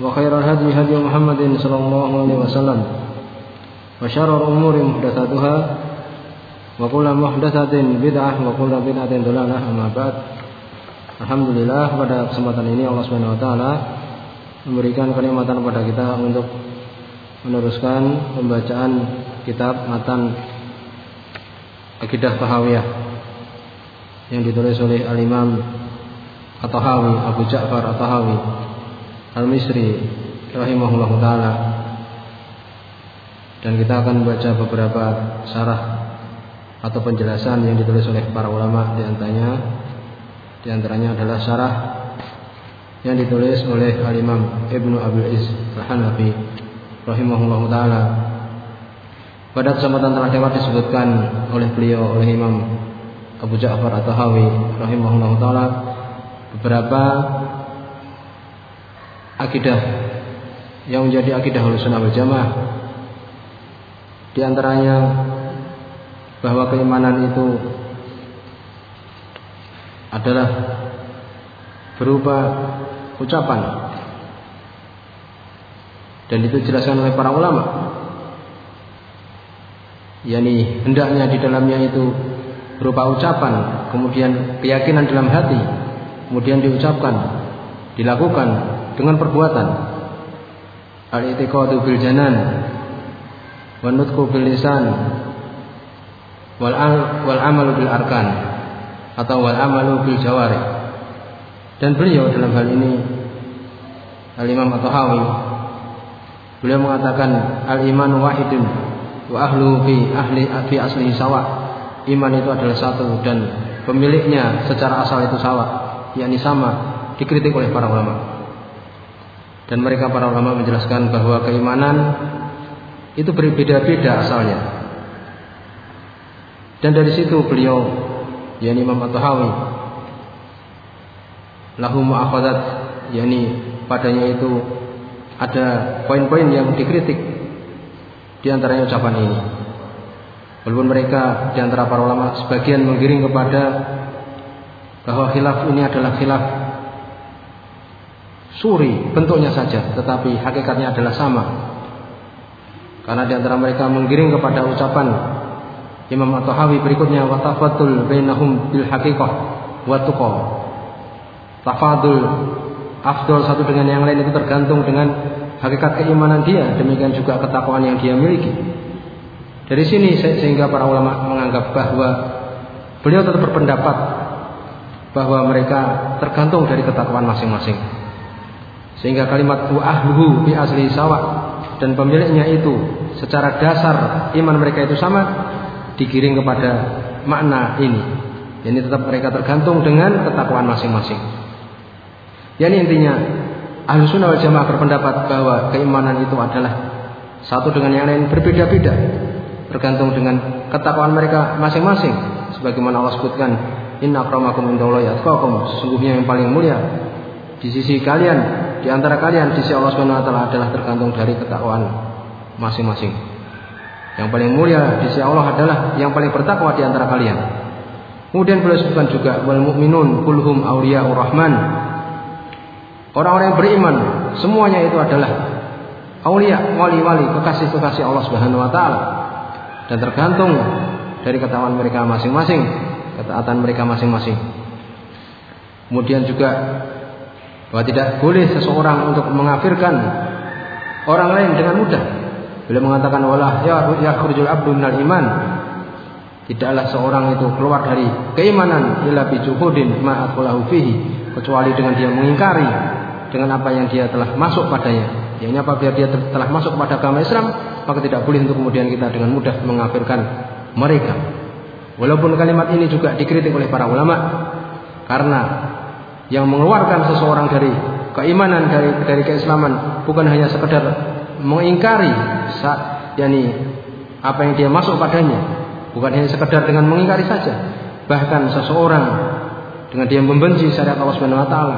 وخير الهدي هدي محمد صلى الله عليه وسلم وشر الأمور محدثاتها وكل محدثة بدعة وكل بدعة ضلالة أما بعد Alhamdulillah pada kesempatan ini Allah Subhanahu wa taala memberikan kenikmatan kepada kita untuk meneruskan pembacaan kitab matan Akidah Tahawiyah yang ditulis oleh Al-Imam At-Tahawi Abu Ja'far At-Tahawi Al-Misri rahimahullah taala. Dan kita akan membaca beberapa syarah atau penjelasan yang ditulis oleh para ulama di antaranya di antaranya adalah syarah yang ditulis oleh Al-Imam Ibnu Abil Iz Al-Hanafi rahimahullah taala. Pada kesempatan telah dapat disebutkan oleh beliau oleh Imam Abu Ja'far At-Tahawi rahimahullah taala beberapa akidah yang menjadi akidah Ahlussunnah wal Jamaah. Di antaranya bahwa keimanan itu adalah berupa ucapan. Dan itu dijelaskan oleh para ulama. Yakni hendaknya di dalamnya itu berupa ucapan kemudian keyakinan dalam hati kemudian diucapkan dilakukan dengan perbuatan. Al-i'tiqadu bil janan wa nutqu bil lisan wal wal amalu bil arkan atau wal amalu bil jawari. Dan beliau dalam hal ini al-imam at-tahawi beliau mengatakan al-iman wahidun wa ahlu fi ahli fi aslihi sawa iman itu adalah satu dan pemiliknya secara asal itu sawa yakni sama dikritik oleh para ulama dan mereka para ulama menjelaskan bahwa keimanan itu berbeda-beda asalnya. Dan dari situ beliau yakni Imam At-Tahawi lahu mu'akhadat yakni padanya itu ada poin-poin yang dikritik di antaranya ucapan ini. Walaupun mereka di antara para ulama sebagian menggiring kepada bahwa khilaf ini adalah khilaf suri bentuknya saja, tetapi hakikatnya adalah sama. Karena di antara mereka menggiring kepada ucapan Imam At-Tahawi berikutnya wa tafaddul bainahum bil haqiqah wa tuqa. Tafadul afdol satu dengan yang lain itu tergantung dengan hakikat keimanan dia, demikian juga ketakwaan yang dia miliki. Dari sini sehingga para ulama menganggap bahwa beliau tetap berpendapat bahwa mereka tergantung dari ketakwaan masing-masing. Sehingga kalimat wa ahluhu bi asli sawa dan pemiliknya itu secara dasar iman mereka itu sama digiring kepada makna ini. Ini tetap mereka tergantung dengan ketakwaan masing-masing. Yani intinya ahlu sunnah jamaah berpendapat bahwa keimanan itu adalah satu dengan yang lain berbeda-beda tergantung dengan ketakwaan mereka masing-masing sebagaimana Allah sebutkan inna akramakum indallahi atqakum sesungguhnya yang paling mulia di sisi kalian di antara kalian di sisi Allah Subhanahu wa taala adalah tergantung dari ketakwaan masing-masing. Yang paling mulia di sisi Allah adalah yang paling bertakwa di antara kalian. Kemudian beliau sebutkan juga wal mu'minun kulhum awliya'ur rahman. Orang-orang yang beriman semuanya itu adalah aulia, wali-wali, kekasih-kekasih Allah Subhanahu wa taala. Dan tergantung dari ketakwaan mereka masing-masing, ketaatan mereka masing-masing. Kemudian juga bahwa tidak boleh seseorang untuk mengafirkan orang lain dengan mudah. Beliau mengatakan wala ya yakhrujul abdu minal iman. Tidaklah seorang itu keluar dari keimanan illa bi juhudin ma fihi kecuali dengan dia mengingkari dengan apa yang dia telah masuk padanya. Ya, ini apabila dia telah masuk pada agama Islam, maka tidak boleh untuk kemudian kita dengan mudah mengafirkan mereka. Walaupun kalimat ini juga dikritik oleh para ulama karena yang mengeluarkan seseorang dari keimanan dari dari keislaman bukan hanya sekedar mengingkari saat yakni apa yang dia masuk padanya, bukan hanya sekedar dengan mengingkari saja, bahkan seseorang dengan dia membenci syariat Allah Subhanahu wa taala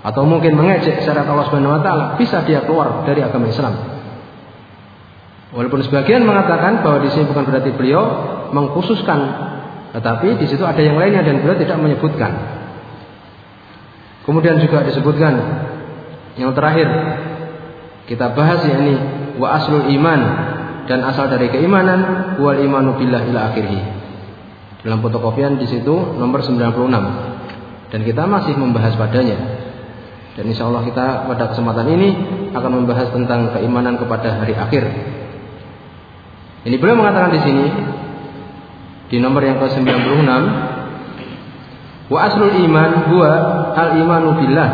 atau mungkin mengejek syariat Allah Subhanahu wa taala, bisa dia keluar dari agama Islam. Walaupun sebagian mengatakan bahwa di sini bukan berarti beliau mengkhususkan, tetapi di situ ada yang lainnya dan beliau tidak menyebutkan. Kemudian juga disebutkan yang terakhir kita bahas yakni wa aslul iman dan asal dari keimanan wal imanu billah ila akhirih. Dalam fotokopian di situ nomor 96 dan kita masih membahas padanya. Dan insya Allah kita pada kesempatan ini akan membahas tentang keimanan kepada hari akhir. Ini beliau mengatakan di sini di nomor yang ke-96 wa aslul iman huwa al imanu billah.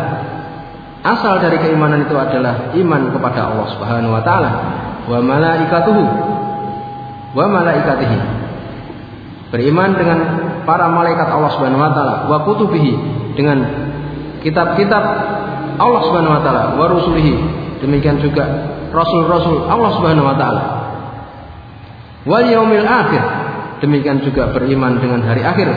Asal dari keimanan itu adalah iman kepada Allah Subhanahu wa taala. Wa malaikatuhu. Wa malaikatihi. Beriman dengan para malaikat Allah Subhanahu wa taala. Wa kutubihi. Dengan kitab-kitab Allah Subhanahu wa taala. Wa rusulihi. Demikian juga rasul-rasul Allah Subhanahu wa taala. Wal yaumil akhir. Demikian juga beriman dengan hari akhir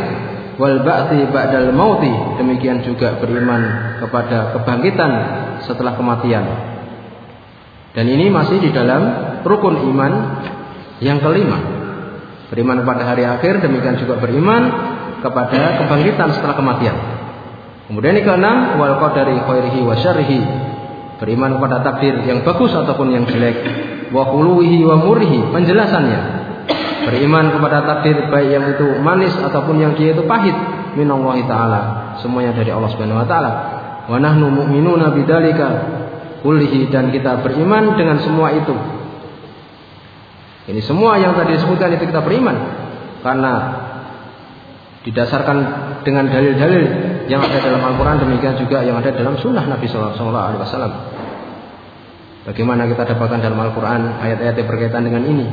wal ba'ti ba'dal mauti. Demikian juga beriman kepada kebangkitan setelah kematian. Dan ini masih di dalam rukun iman yang kelima. Beriman kepada hari akhir demikian juga beriman kepada kebangkitan setelah kematian. Kemudian yang keenam wal qadari khairihi wa syarrihi. Beriman kepada takdir yang bagus ataupun yang jelek. Wa wa murhi penjelasannya Beriman kepada takdir baik yang itu manis ataupun yang dia itu pahit minallahi taala. Semuanya dari Allah Subhanahu wa taala. Wa nahnu mu'minuna bidzalika kullihi dan kita beriman dengan semua itu. Ini semua yang tadi disebutkan itu kita beriman karena didasarkan dengan dalil-dalil yang ada dalam Al-Quran demikian juga yang ada dalam Sunnah Nabi Sallallahu Alaihi Wasallam. Bagaimana kita dapatkan dalam Al-Quran ayat-ayat yang berkaitan dengan ini?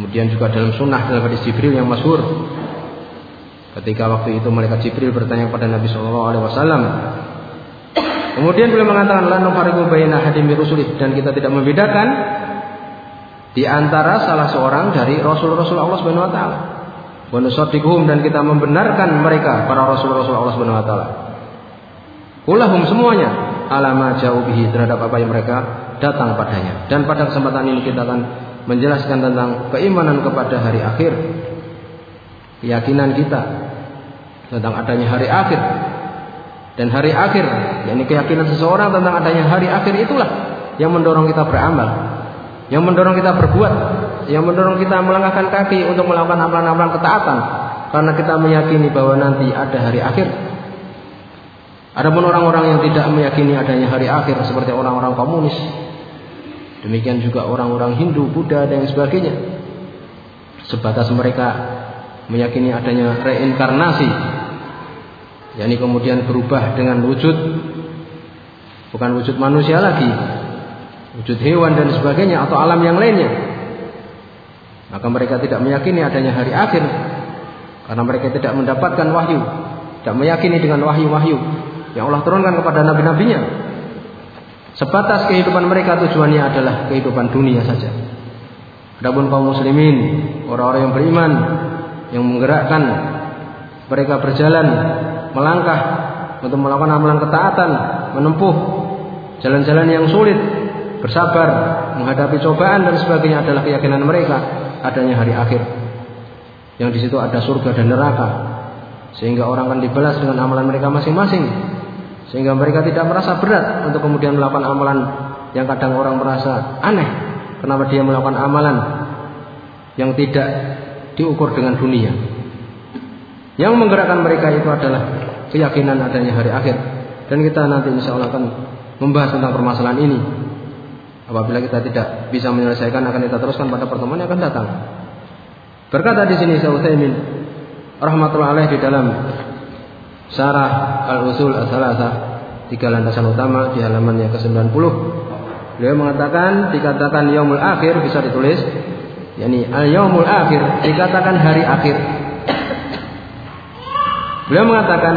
Kemudian juga dalam sunnah dalam hadis Jibril yang masyhur ketika waktu itu malaikat Jibril bertanya kepada Nabi Shallallahu Alaihi Wasallam. Kemudian beliau mengatakan la nufariqu baina hadim rusulih dan kita tidak membedakan di antara salah seorang dari rasul-rasul Allah Subhanahu wa taala. Dan kita membenarkan mereka para rasul-rasul Allah Subhanahu wa taala. Kulahum semuanya alama jauh bihi terhadap apa yang mereka datang padanya. Dan pada kesempatan ini kita akan menjelaskan tentang keimanan kepada hari akhir, keyakinan kita tentang adanya hari akhir dan hari akhir, yakni keyakinan seseorang tentang adanya hari akhir itulah yang mendorong kita beramal, yang mendorong kita berbuat, yang mendorong kita melangkahkan kaki untuk melakukan amalan-amalan ketaatan karena kita meyakini bahwa nanti ada hari akhir. Adapun orang-orang yang tidak meyakini adanya hari akhir seperti orang-orang komunis, Demikian juga orang-orang Hindu, Buddha dan sebagainya. Sebatas mereka meyakini adanya reinkarnasi. yakni kemudian berubah dengan wujud bukan wujud manusia lagi, wujud hewan dan sebagainya atau alam yang lainnya. Maka mereka tidak meyakini adanya hari akhir karena mereka tidak mendapatkan wahyu, tidak meyakini dengan wahyu-wahyu yang Allah turunkan kepada nabi-nabinya. Sebatas kehidupan mereka tujuannya adalah kehidupan dunia saja. Adapun kaum muslimin, orang-orang yang beriman yang menggerakkan mereka berjalan melangkah untuk melakukan amalan ketaatan, menempuh jalan-jalan yang sulit, bersabar menghadapi cobaan dan sebagainya adalah keyakinan mereka adanya hari akhir. Yang di situ ada surga dan neraka. Sehingga orang akan dibalas dengan amalan mereka masing-masing sehingga mereka tidak merasa berat untuk kemudian melakukan amalan yang kadang orang merasa aneh. Kenapa dia melakukan amalan yang tidak diukur dengan dunia. Yang menggerakkan mereka itu adalah keyakinan adanya hari akhir. Dan kita nanti insya Allah akan membahas tentang permasalahan ini. Apabila kita tidak bisa menyelesaikan akan kita teruskan pada pertemuan yang akan datang. Berkata di sini Utsaimin rahmatullah alaih di dalam Syarah Al-Usul As-Salasah tiga landasan utama di halaman yang ke-90. Beliau mengatakan dikatakan yaumul akhir bisa ditulis yakni al-yaumul akhir dikatakan hari akhir. Beliau mengatakan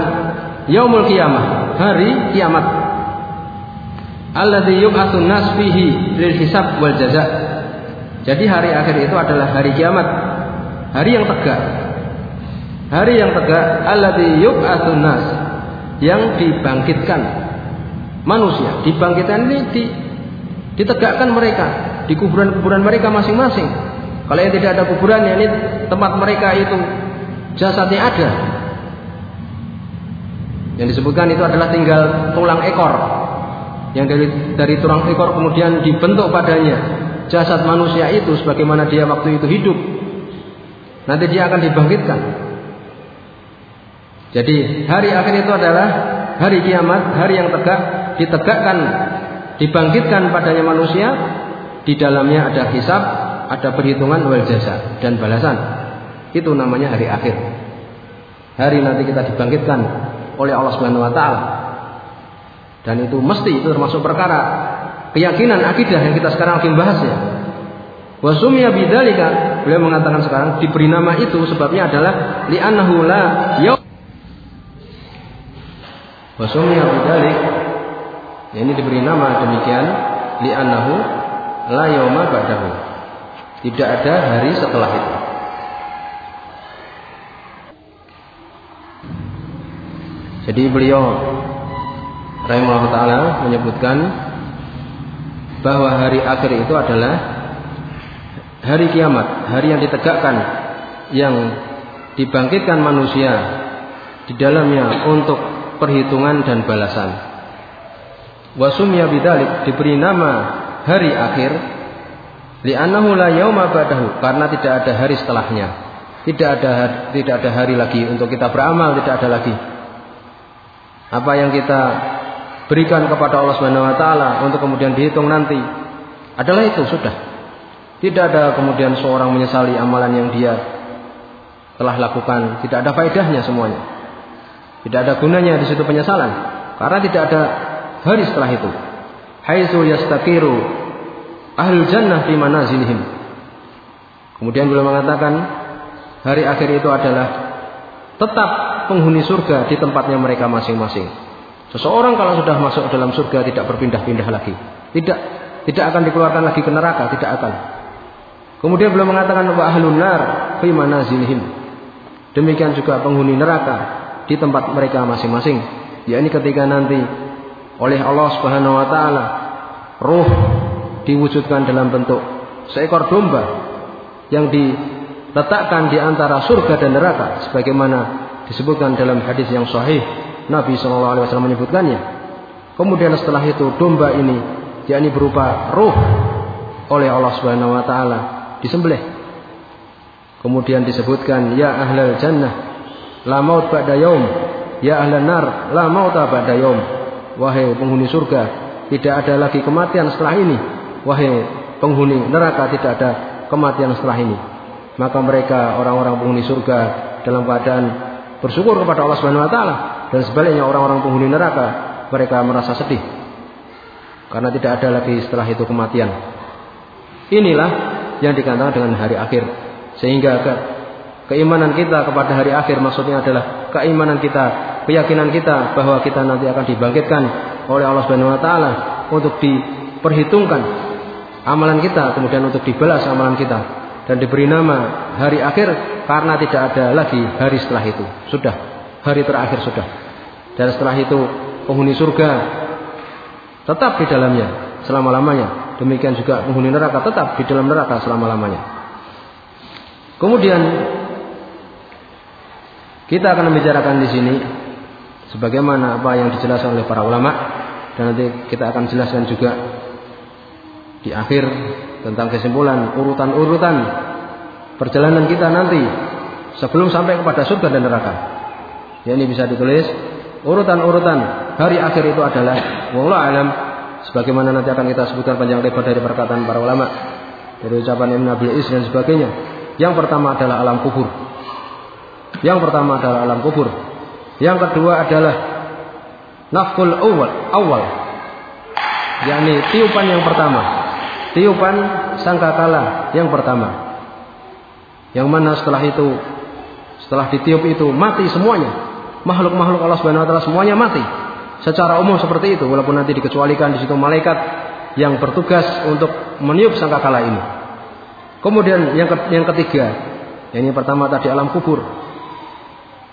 yaumul kiamah hari kiamat. Alladzi yub'atsun nas fihi lil hisab wal jaza. Jadi hari akhir itu adalah hari kiamat. Hari yang tegak Hari yang tegak alladzi yub'atsun nas yang dibangkitkan manusia, dibangkitkan ini di, ditegakkan mereka di kuburan-kuburan mereka masing-masing. Kalau yang tidak ada kuburan, ya ini tempat mereka itu jasadnya ada. Yang disebutkan itu adalah tinggal tulang ekor. Yang dari dari tulang ekor kemudian dibentuk padanya jasad manusia itu sebagaimana dia waktu itu hidup. Nanti dia akan dibangkitkan. Jadi hari akhir itu adalah hari kiamat, hari yang tegak, ditegakkan, dibangkitkan padanya manusia. Di dalamnya ada hisab, ada perhitungan wal jasa dan balasan. Itu namanya hari akhir. Hari nanti kita dibangkitkan oleh Allah Subhanahu wa taala. Dan itu mesti itu termasuk perkara keyakinan akidah yang kita sekarang lagi bahas ya. Wasumya bidzalika beliau mengatakan sekarang diberi nama itu sebabnya adalah li'annahu la Wasumya bidalik ini diberi nama demikian li'annahu la yauma ba'dahu. Tidak ada hari setelah itu. Jadi beliau rahimahullah taala menyebutkan bahwa hari akhir itu adalah hari kiamat, hari yang ditegakkan yang dibangkitkan manusia di dalamnya untuk perhitungan dan balasan. Wasumya bidalik diberi nama hari akhir li'annahu la yauma ba'dahu karena tidak ada hari setelahnya. Tidak ada tidak ada hari lagi untuk kita beramal, tidak ada lagi. Apa yang kita berikan kepada Allah Subhanahu wa taala untuk kemudian dihitung nanti adalah itu sudah. Tidak ada kemudian seorang menyesali amalan yang dia telah lakukan, tidak ada faedahnya semuanya. Tidak ada gunanya di situ penyesalan karena tidak ada hari setelah itu. Haitsu yastaqiru ahlul jannah fi manazilihim. Kemudian beliau mengatakan hari akhir itu adalah tetap penghuni surga di tempatnya mereka masing-masing. Seseorang kalau sudah masuk dalam surga tidak berpindah-pindah lagi. Tidak tidak akan dikeluarkan lagi ke neraka, tidak akan. Kemudian beliau mengatakan wa ahlun nar fi manazilihim. Demikian juga penghuni neraka di tempat mereka masing-masing. Ya ini ketika nanti oleh Allah Subhanahu wa taala ruh diwujudkan dalam bentuk seekor domba yang diletakkan di antara surga dan neraka sebagaimana disebutkan dalam hadis yang sahih Nabi SAW menyebutkannya. Kemudian setelah itu domba ini yakni berupa ruh oleh Allah Subhanahu wa taala disembelih. Kemudian disebutkan ya ahlal jannah La maut ba'da yaum. Ya ahlan nar, la mauta ba'da yaum. Wahai penghuni surga, tidak ada lagi kematian setelah ini. Wahai penghuni neraka, tidak ada kematian setelah ini. Maka mereka orang-orang penghuni surga dalam keadaan bersyukur kepada Allah Subhanahu wa taala dan sebaliknya orang-orang penghuni neraka mereka merasa sedih karena tidak ada lagi setelah itu kematian. Inilah yang dikatakan dengan hari akhir. Sehingga Keimanan kita kepada hari akhir maksudnya adalah keimanan kita, keyakinan kita bahwa kita nanti akan dibangkitkan oleh Allah Subhanahu wa taala untuk diperhitungkan amalan kita, kemudian untuk dibalas amalan kita dan diberi nama hari akhir karena tidak ada lagi hari setelah itu. Sudah, hari terakhir sudah. Dan setelah itu penghuni surga tetap di dalamnya selama-lamanya. Demikian juga penghuni neraka tetap di dalam neraka selama-lamanya. Kemudian kita akan membicarakan di sini sebagaimana apa yang dijelaskan oleh para ulama dan nanti kita akan jelaskan juga di akhir tentang kesimpulan urutan-urutan perjalanan kita nanti sebelum sampai kepada surga dan neraka. Ya ini bisa ditulis urutan-urutan hari akhir itu adalah wallahu alam sebagaimana nanti akan kita sebutkan panjang lebar dari perkataan para ulama dari ucapan Ibn Abil Is dan sebagainya. Yang pertama adalah alam kubur. Yang pertama adalah alam kubur. Yang kedua adalah nafkul awal, awal. yakni tiupan yang pertama. Tiupan sangkakala yang pertama. Yang mana setelah itu setelah ditiup itu mati semuanya. Makhluk-makhluk Allah Subhanahu wa taala semuanya mati. Secara umum seperti itu walaupun nanti dikecualikan di situ malaikat yang bertugas untuk meniup sangkakala ini. Kemudian yang yang ketiga, yang ini pertama tadi alam kubur.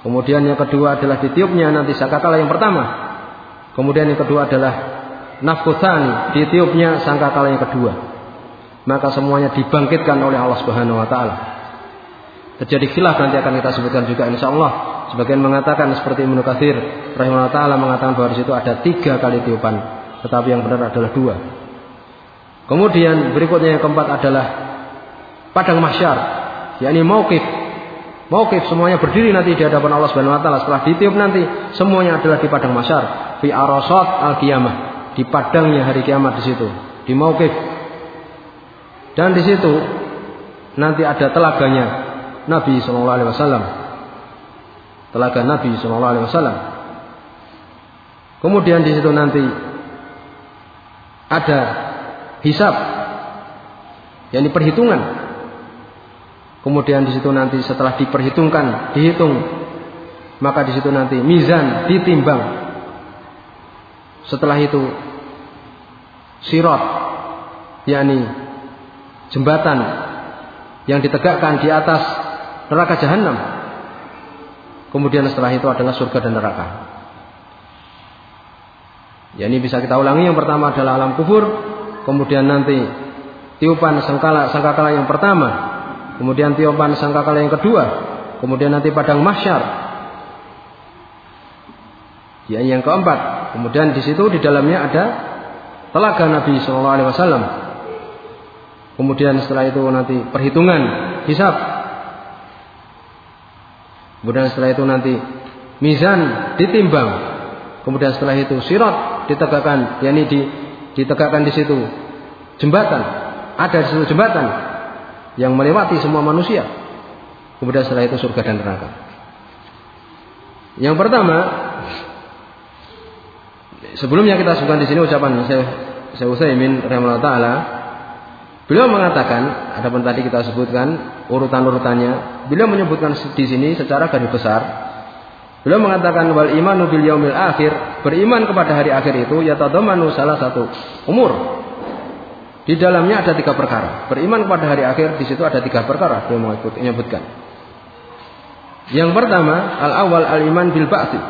Kemudian yang kedua adalah ditiupnya nanti sangkakala yang pertama. Kemudian yang kedua adalah nafkutan ditiupnya sangkakala yang kedua. Maka semuanya dibangkitkan oleh Allah Subhanahu wa taala. Terjadi khilaf nanti akan kita sebutkan juga insya Allah Sebagian mengatakan seperti Ibnu Katsir rahimahullah taala mengatakan bahwa di situ ada tiga kali tiupan, tetapi yang benar adalah dua. Kemudian berikutnya yang keempat adalah padang mahsyar, yakni mauqif. Mauqif semuanya berdiri nanti di hadapan Allah Subhanahu wa taala setelah ditiup nanti semuanya adalah di padang mahsyar, fi arasat al qiyamah, di padangnya hari kiamat di situ, di mauqif. Dan di situ nanti ada telaganya Nabi Shallallahu alaihi wasallam telaga Nabi Shallallahu Alaihi Wasallam. Kemudian di situ nanti ada hisab, yang perhitungan. Kemudian di situ nanti setelah diperhitungkan, dihitung, maka di situ nanti mizan ditimbang. Setelah itu sirot, yakni jembatan yang ditegakkan di atas neraka jahanam Kemudian setelah itu adalah surga dan neraka. Ya ini bisa kita ulangi. Yang pertama adalah alam kubur. Kemudian nanti tiupan sangkala sangkakala yang pertama. Kemudian tiupan sangkakala yang kedua. Kemudian nanti padang mahsyar. Ya yang keempat. Kemudian di situ di dalamnya ada telaga Nabi Shallallahu Alaihi Wasallam. Kemudian setelah itu nanti perhitungan hisab Kemudian setelah itu nanti mizan ditimbang. Kemudian setelah itu sirat ditegakkan, yakni di, ditegakkan di situ jembatan. Ada di situ jembatan yang melewati semua manusia. Kemudian setelah itu surga dan neraka. Yang pertama, sebelumnya kita sebutkan di sini ucapan saya saya Utsaimin rahimahullah taala Beliau mengatakan, adapun tadi kita sebutkan urutan-urutannya, beliau menyebutkan di sini secara garis besar. Beliau mengatakan wal imanu bil yaumil akhir, beriman kepada hari akhir itu ya tadamanu salah satu umur. Di dalamnya ada tiga perkara. Beriman kepada hari akhir di situ ada tiga perkara beliau menyebutkan. Yang pertama, al awal al iman bil ba'ti.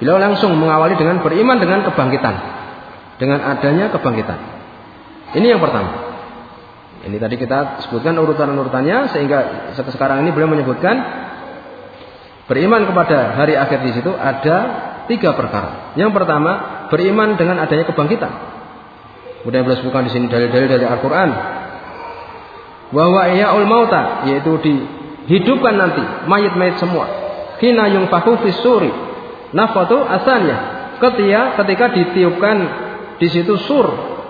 Beliau langsung mengawali dengan beriman dengan kebangkitan. Dengan adanya kebangkitan. Ini yang pertama. Ini tadi kita sebutkan urutan-urutannya sehingga sekarang ini beliau menyebutkan beriman kepada hari akhir di situ ada tiga perkara. Yang pertama beriman dengan adanya kebangkitan. Kemudian beliau sebutkan di sini dalil-dalil dari Al-Quran bahwa ul mauta yaitu dihidupkan nanti mayat-mayat semua. Hina yung fis suri nafatu asalnya ketika ketika ditiupkan di situ sur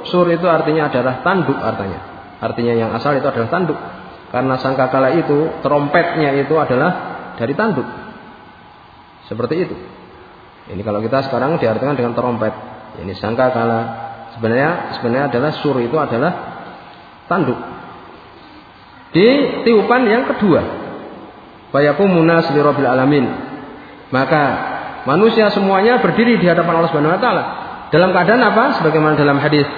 sur itu artinya adalah tanduk artinya Artinya yang asal itu adalah tanduk. Karena sangkakala itu trompetnya itu adalah dari tanduk. Seperti itu. Ini kalau kita sekarang diartikan dengan trompet. Ini sangkakala sebenarnya sebenarnya adalah sur itu adalah tanduk. Di tiupan yang kedua, munas li rabbil alamin. Maka manusia semuanya berdiri di hadapan Allah Subhanahu wa taala. Dalam keadaan apa? Sebagaimana dalam hadis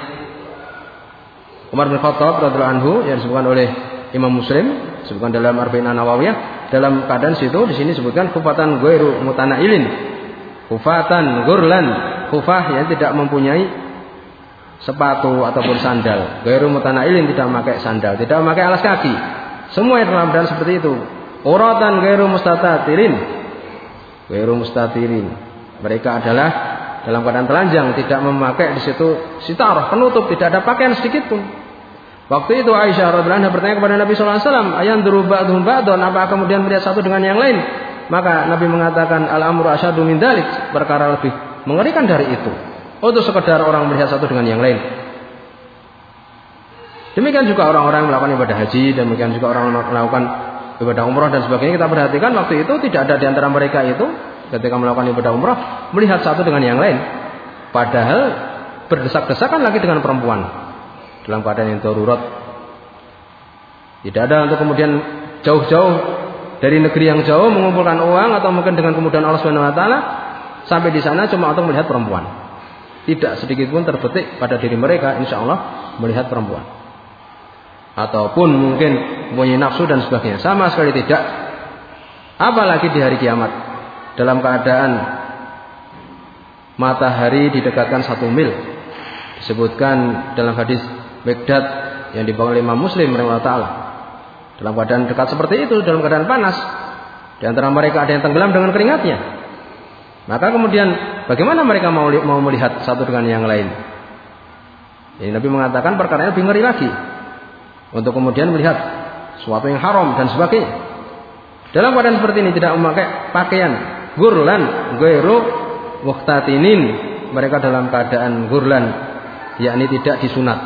Umar bin Khattab radhiyallahu anhu yang disebutkan oleh Imam Muslim disebutkan dalam Arba'in Nawawiyah dalam keadaan situ di sini disebutkan kufatan ghairu mutanailin kufatan gurlan kufah yang tidak mempunyai sepatu ataupun sandal ghairu mutanailin tidak memakai sandal tidak memakai alas kaki semua yang dalam keadaan seperti itu uratan ghairu mustatatirin ghairu mustatirin mereka adalah dalam keadaan telanjang tidak memakai di situ sitar penutup tidak ada pakaian sedikit pun Waktu itu Aisyah radhiyallahu anha bertanya kepada Nabi sallallahu alaihi wasallam, "Ayan ba'dhum ba'don?" Apa kemudian melihat satu dengan yang lain? Maka Nabi mengatakan, "Al-amru asyadu min dalik." Perkara lebih mengerikan dari itu. Untuk sekedar orang melihat satu dengan yang lain. Demikian juga orang-orang yang melakukan ibadah haji, demikian juga orang melakukan ibadah umroh dan sebagainya. Kita perhatikan waktu itu tidak ada di antara mereka itu ketika melakukan ibadah umroh melihat satu dengan yang lain. Padahal berdesak-desakan lagi dengan perempuan dalam keadaan yang darurat. Tidak ada untuk kemudian jauh-jauh dari negeri yang jauh mengumpulkan uang atau mungkin dengan kemudahan Allah Subhanahu wa taala sampai di sana cuma untuk melihat perempuan. Tidak sedikit pun terbetik pada diri mereka insya Allah melihat perempuan ataupun mungkin mempunyai nafsu dan sebagainya. Sama sekali tidak. Apalagi di hari kiamat dalam keadaan matahari didekatkan satu mil. Disebutkan dalam hadis Baghdad yang dibawa oleh Imam Muslim taala. Dalam keadaan dekat seperti itu, dalam keadaan panas, di antara mereka ada yang tenggelam dengan keringatnya. Maka kemudian bagaimana mereka mau mau melihat satu dengan yang lain? Ini Nabi mengatakan perkara lebih ngeri lagi untuk kemudian melihat sesuatu yang haram dan sebagainya. Dalam keadaan seperti ini tidak memakai pakaian gurlan, gairu waktatinin. Mereka dalam keadaan gurlan, yakni tidak disunat.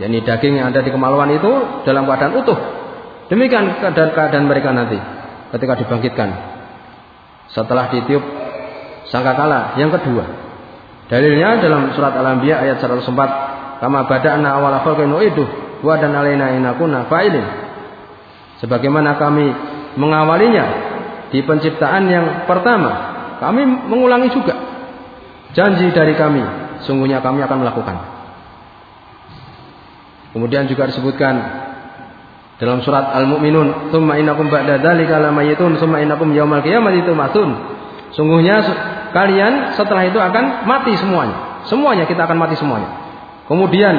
Yakni daging yang ada di kemaluan itu dalam keadaan utuh. Demikian keadaan, keadaan mereka nanti ketika dibangkitkan. Setelah ditiup sangkakala yang kedua. Dalilnya dalam surat Al-Anbiya ayat 104, kama bada'na awal khalqin itu wa dan alaina inakuna fa'ilin. Sebagaimana kami mengawalinya di penciptaan yang pertama, kami mengulangi juga janji dari kami, sungguhnya kami akan melakukan. Kemudian juga disebutkan dalam surat Al-Mu'minun, "Tsumma innakum ba'da dzalika lamayitun, tsumma innakum yaumal qiyamati tumatun." Sungguhnya kalian setelah itu akan mati semuanya. Semuanya kita akan mati semuanya. Kemudian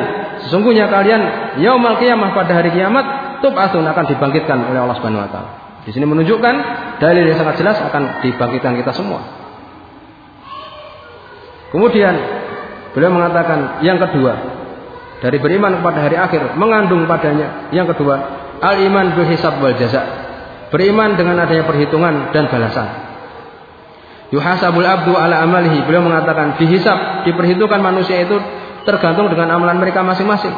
sesungguhnya kalian yaumal kiamah pada hari kiamat tub'atsun akan dibangkitkan oleh Allah Subhanahu wa taala. Di sini menunjukkan dalil yang sangat jelas akan dibangkitkan kita semua. Kemudian beliau mengatakan yang kedua dari beriman kepada hari akhir mengandung padanya yang kedua al iman bil hisab wal jaza. Beriman dengan adanya perhitungan dan balasan. Yuhasabul abdu ala amalihi. Beliau mengatakan dihisab, diperhitungkan manusia itu tergantung dengan amalan mereka masing-masing.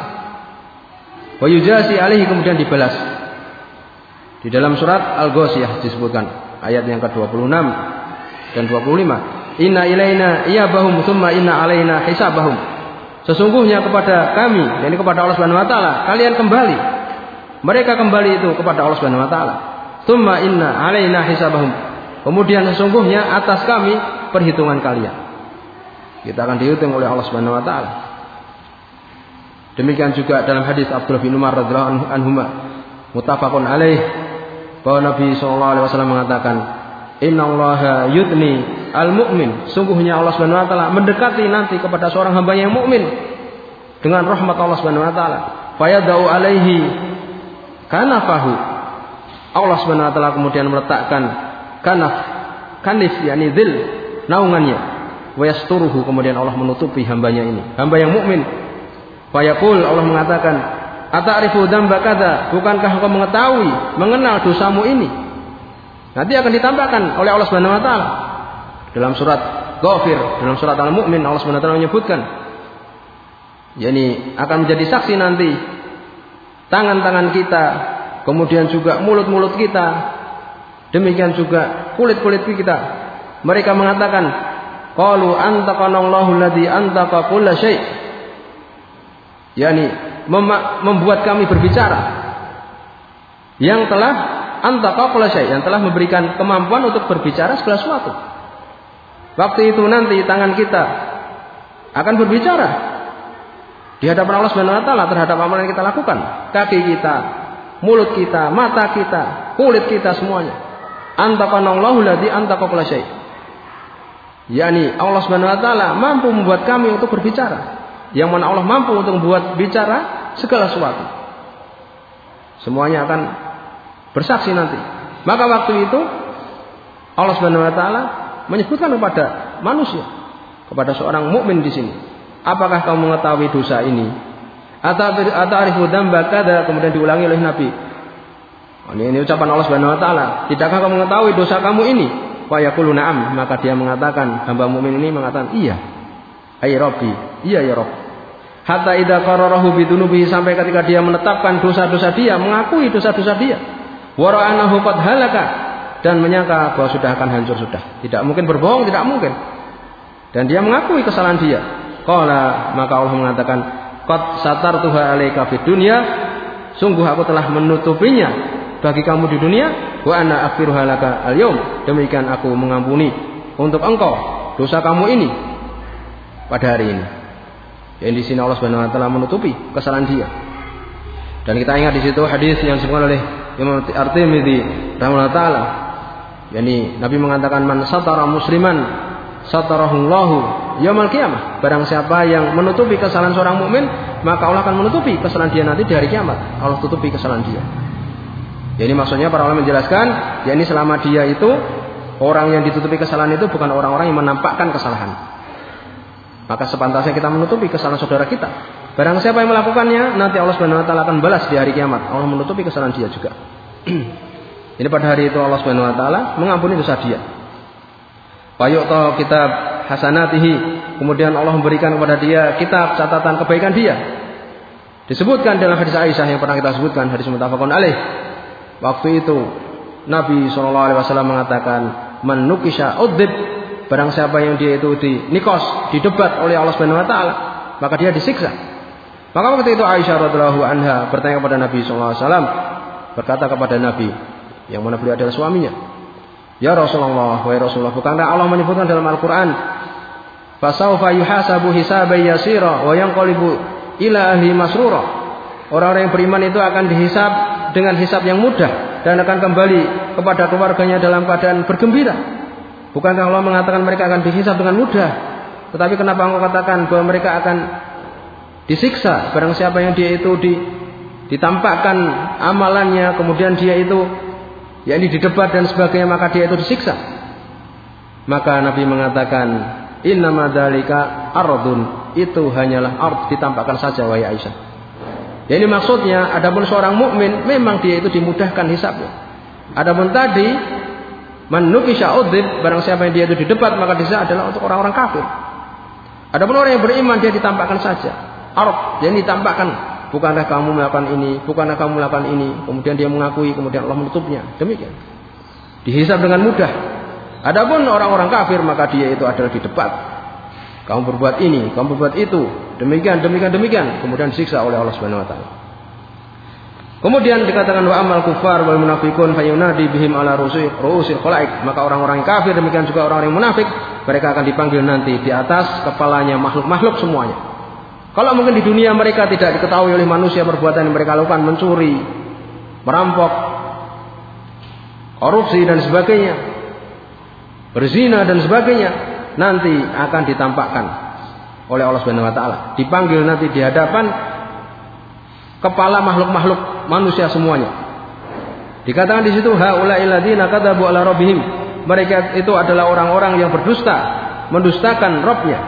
Wa yujasi alaihi kemudian dibalas. Di dalam surat Al-Ghasyiyah disebutkan ayat yang ke-26 dan 25. Inna ilaina iyabahum thumma inna alaina hisabahum. Sesungguhnya kepada kami, yakni kepada Allah Subhanahu wa taala, kalian kembali. Mereka kembali itu kepada Allah Subhanahu wa taala. Thumma inna alaina hisabahum. Kemudian sesungguhnya atas kami perhitungan kalian. Kita akan dihitung oleh Allah Subhanahu wa taala. Demikian juga dalam hadis Abdullah bin Umar radhiyallahu anhu mutafaqun alaih bahwa Nabi sallallahu alaihi wasallam mengatakan Innallaha yutni al-mu'min. Sungguhnya Allah Subhanahu wa taala mendekati nanti kepada seorang hamba yang mukmin dengan rahmat Allah Subhanahu wa taala. Fayadau alaihi kanafahu. Allah Subhanahu wa taala kemudian meletakkan kanaf kanif yakni dzil naungannya. Wa yasturuhu kemudian Allah menutupi hambanya ini. Hamba yang mukmin Fayaqul Allah mengatakan, "Ata'rifu dzamba kadza? Bukankah engkau mengetahui, mengenal dosamu ini?" Nanti akan ditambahkan oleh Allah Subhanahu wa taala. Dalam surat Ghafir, dalam surat Al-Mu'min Allah Subhanahu wa taala menyebutkan yakni akan menjadi saksi nanti tangan-tangan kita, kemudian juga mulut-mulut kita, demikian juga kulit-kulit kita. Mereka mengatakan, "Qalu antaqanallahu alladhi antaqa kulla syai'." yakni membuat kami berbicara yang telah antaqaqala yang telah memberikan kemampuan untuk berbicara segala sesuatu. Waktu itu nanti tangan kita akan berbicara di hadapan Allah Subhanahu wa taala terhadap amalan yang kita lakukan. Kaki kita, mulut kita, mata kita, kulit kita semuanya. Antaqanallahu ladzi antaqaqala syai. Yani Allah Subhanahu wa taala mampu membuat kami untuk berbicara yang mana Allah mampu untuk membuat bicara segala sesuatu. Semuanya akan bersaksi nanti. Maka waktu itu Allah Subhanahu wa taala menyebutkan kepada manusia, kepada seorang mukmin di sini, apakah kamu mengetahui dosa ini? Atau kada kemudian diulangi oleh Nabi. Ini, ini ucapan Allah Subhanahu wa taala. Tidakkah kamu mengetahui dosa kamu ini? Yaqulu na'am, maka dia mengatakan hamba mukmin ini mengatakan iya. Hai Rabbi, iya ya Rabb. Hatta idza qararahu bidunubihi sampai ketika dia menetapkan dosa-dosa dia, mengakui dosa-dosa dia. Wa ra'anahu qad halaka dan menyangka bahwa sudah akan hancur sudah. Tidak mungkin berbohong, tidak mungkin. Dan dia mengakui kesalahan dia. Qala maka Allah mengatakan, "Qad satartuha 'alaika fid dunya." Sungguh aku telah menutupinya bagi kamu di dunia wa ana aghfiruha laka al-yaum. Demikian aku mengampuni untuk engkau dosa kamu ini pada hari ini. Yang di sini Allah Subhanahu wa taala menutupi kesalahan dia. Dan kita ingat di situ hadis yang disebutkan oleh Imam At-Tirmidzi rahimahullah taala. Yani Nabi mengatakan man satara musliman satarahullahu yaumil qiyamah. Barang siapa yang menutupi kesalahan seorang mukmin, maka Allah akan menutupi kesalahan dia nanti di hari kiamat. Allah tutupi kesalahan dia. Jadi maksudnya para ulama menjelaskan, yakni selama dia itu orang yang ditutupi kesalahan itu bukan orang-orang yang menampakkan kesalahan. Maka sepantasnya kita menutupi kesalahan saudara kita. Barang siapa yang melakukannya, nanti Allah Subhanahu wa taala akan balas di hari kiamat. Allah menutupi kesalahan dia juga. Jadi pada hari itu Allah Subhanahu wa taala mengampuni dosa dia. Fayuqta kitab hasanatihi, kemudian Allah memberikan kepada dia kitab catatan kebaikan dia. Disebutkan dalam hadis Aisyah yang pernah kita sebutkan, hadis muttafaqun alaih. Waktu itu Nabi SAW mengatakan, "Man nukisha udzib Barang siapa yang dia itu di nikos, didebat oleh Allah Subhanahu wa taala, maka dia disiksa. Maka waktu itu Aisyah radhiallahu anha bertanya kepada Nabi sallallahu alaihi wasallam, berkata kepada Nabi yang mana beliau adalah suaminya, "Ya Rasulullah, wahai Rasulullah, bukankah Allah menyebutkan dalam Al-Qur'an, "Fasaufa yuhasabu hisaban yasira wa yanqalibu ila ahli masrura." Orang-orang yang beriman itu akan dihisab dengan hisab yang mudah dan akan kembali kepada keluarganya dalam keadaan bergembira. Bukankah Allah mengatakan mereka akan dihisab dengan mudah? Tetapi kenapa engkau katakan bahwa mereka akan disiksa? Barang siapa yang dia itu di, ditampakkan amalannya, kemudian dia itu ya ini didebat dan sebagainya, maka dia itu disiksa. Maka Nabi mengatakan, Inna madalika ardun itu hanyalah ard ditampakkan saja wahai Aisyah. Ya ini maksudnya, adapun seorang mukmin memang dia itu dimudahkan hisabnya. Adapun tadi Man nukisha udhib, barang siapa yang dia itu di debat maka dia adalah untuk orang-orang kafir. Adapun orang yang beriman dia ditampakkan saja. Arab, dia ditampakkan. Bukankah kamu melakukan ini, bukankah kamu melakukan ini. Kemudian dia mengakui, kemudian Allah menutupnya. Demikian. Dihisab dengan mudah. Adapun orang-orang kafir maka dia itu adalah di debat. Kamu berbuat ini, kamu berbuat itu. Demikian, demikian, demikian. Kemudian disiksa oleh Allah Subhanahu wa taala. Kemudian dikatakan wa amal kufar wal munafikun fayunadi bihim ala rusul khalaik. Maka orang-orang kafir demikian juga orang-orang munafik mereka akan dipanggil nanti di atas kepalanya makhluk-makhluk semuanya. Kalau mungkin di dunia mereka tidak diketahui oleh manusia perbuatan yang mereka lakukan mencuri, merampok, korupsi dan sebagainya, berzina dan sebagainya, nanti akan ditampakkan oleh Allah Subhanahu wa taala. Dipanggil nanti di hadapan kepala makhluk-makhluk manusia semuanya. Dikatakan di situ haula illadzina kadzabu ala rabbihim. Mereka itu adalah orang-orang yang berdusta, mendustakan Rabbnya.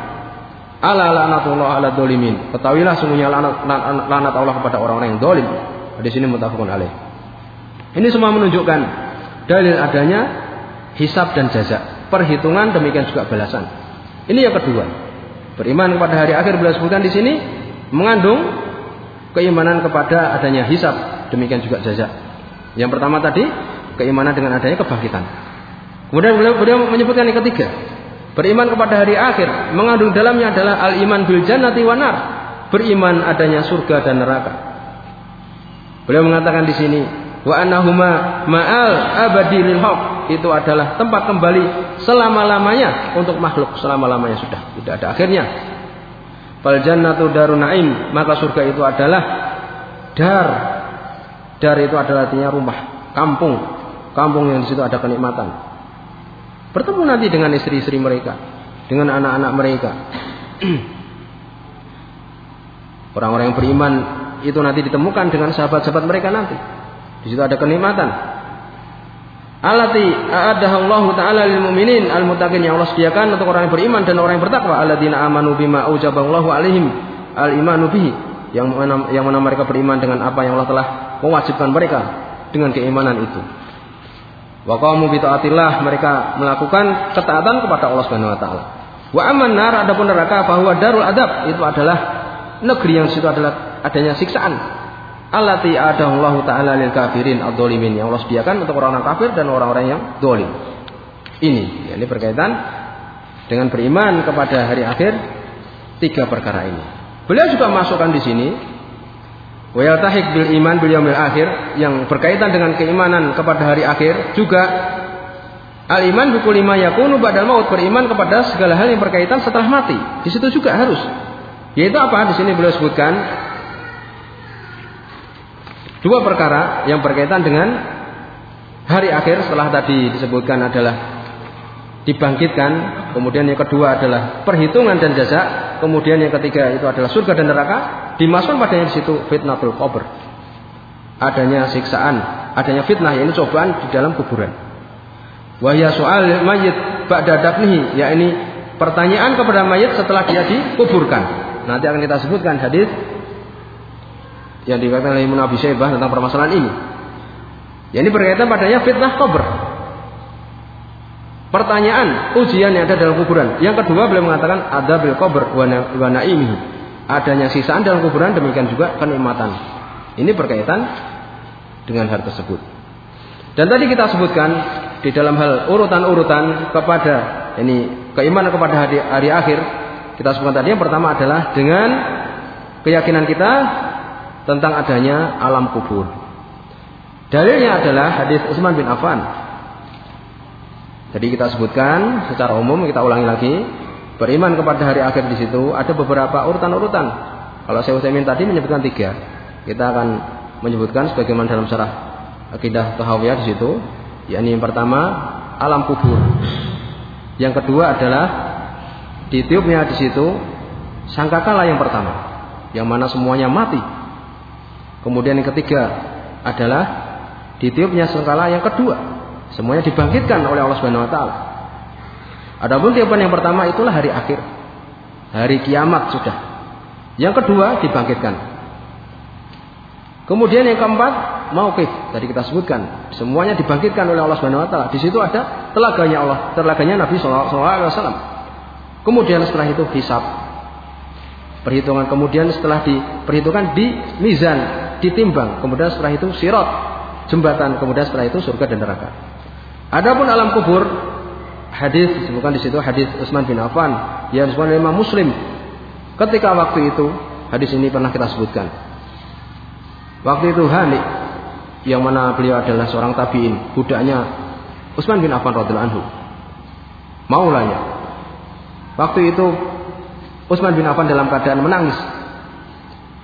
Ala laknatullah ala dolimin. Ketahuilah sungguhnya lanat, lanat Allah kepada orang-orang yang dolim. Di sini mutafakun alaih. Ini semua menunjukkan dalil adanya hisab dan jaza. Perhitungan demikian juga balasan. Ini yang kedua. Beriman kepada hari akhir beliau sebutkan di sini mengandung keimanan kepada adanya hisab, demikian juga jaza. Yang pertama tadi, keimanan dengan adanya kebangkitan. Kemudian beliau, beliau menyebutkan yang ketiga, beriman kepada hari akhir, mengandung dalamnya adalah al-iman bil jannati wanar, beriman adanya surga dan neraka. Beliau mengatakan di sini, wa annahuma ma'al abadi lil itu adalah tempat kembali selama-lamanya untuk makhluk selama-lamanya sudah tidak ada akhirnya Fal jannatu darun naim, maka surga itu adalah dar. Dar itu adalah artinya rumah, kampung. Kampung yang di situ ada kenikmatan. Bertemu nanti dengan istri-istri mereka, dengan anak-anak mereka. Orang-orang yang beriman itu nanti ditemukan dengan sahabat-sahabat mereka nanti. Di situ ada kenikmatan. Alati Allah taala lil mu'minin al muttaqin yang Allah sediakan untuk orang yang beriman dan orang yang bertakwa. Alladzina amanu bima aujaballahu alaihim al imanu bihi yang mana, yang mana mereka beriman dengan apa yang Allah telah mewajibkan mereka dengan keimanan itu. Wa qamu bi taatillah mereka melakukan ketaatan kepada Allah Subhanahu wa taala. Wa aman nar adapun neraka bahwa darul adab itu adalah negeri yang situ adalah adanya siksaan. Allati Allah taala lil kafirin ad-dzalimin yang Allah sediakan untuk orang-orang kafir dan orang-orang yang dolim. Ini, ini berkaitan dengan beriman kepada hari akhir tiga perkara ini. Beliau juga masukkan di sini wa yaltahiq bil iman bil yaumil akhir yang berkaitan dengan keimanan kepada hari akhir juga Al-iman buku lima yakunu badal maut beriman kepada segala hal yang berkaitan setelah mati. Di situ juga harus. Yaitu apa? Di sini beliau sebutkan dua perkara yang berkaitan dengan hari akhir setelah tadi disebutkan adalah dibangkitkan, kemudian yang kedua adalah perhitungan dan jasa, kemudian yang ketiga itu adalah surga dan neraka, dimasukkan padanya di situ fitnatul qabr. Adanya siksaan, adanya fitnah yaitu cobaan di dalam kuburan. Wahya soal mayit ba'da dafnihi, yakni pertanyaan kepada mayit setelah dia dikuburkan. Nanti akan kita sebutkan hadis yang dikatakan oleh Imam Abi Syaibah tentang permasalahan ini. Ya, ini berkaitan padanya fitnah kubur. Pertanyaan ujian yang ada dalam kuburan. Yang kedua beliau mengatakan ada bil kubur wa naimihi. Adanya sisaan dalam kuburan demikian juga kenikmatan. Ini berkaitan dengan hal tersebut. Dan tadi kita sebutkan di dalam hal urutan-urutan kepada ini keimanan kepada hari, hari akhir kita sebutkan tadi yang pertama adalah dengan keyakinan kita tentang adanya alam kubur. Dalilnya adalah hadis Utsman bin Affan. Jadi kita sebutkan secara umum kita ulangi lagi beriman kepada hari akhir di situ ada beberapa urutan-urutan. Kalau saya Utsaimin tadi menyebutkan tiga, kita akan menyebutkan sebagaimana dalam syarah akidah Tahawiyah di situ yakni yang pertama alam kubur. Yang kedua adalah ditiupnya di situ sangkakala yang pertama, yang mana semuanya mati. Kemudian yang ketiga adalah ditiupnya sangkala yang kedua, semuanya dibangkitkan oleh Allah Subhanahu wa taala. Adapun tiupan yang pertama itulah hari akhir. Hari kiamat sudah. Yang kedua dibangkitkan. Kemudian yang keempat, mauqif. Tadi kita sebutkan, semuanya dibangkitkan oleh Allah Subhanahu wa taala. Di situ ada telaganya Allah, telaganya Nabi sallallahu alaihi wasallam. Kemudian setelah itu hisab. Perhitungan kemudian setelah diperhitungkan di mizan, ditimbang. Kemudian setelah itu sirat, jembatan. Kemudian setelah itu surga dan neraka. Adapun alam kubur, hadis disebutkan di situ hadis Utsman bin Affan yang disebutkan oleh Imam Muslim. Ketika waktu itu, hadis ini pernah kita sebutkan Waktu itu Hani yang mana beliau adalah seorang tabiin, budaknya Utsman bin Affan radhiyallahu anhu. Maulanya. Waktu itu Utsman bin Affan dalam keadaan menangis.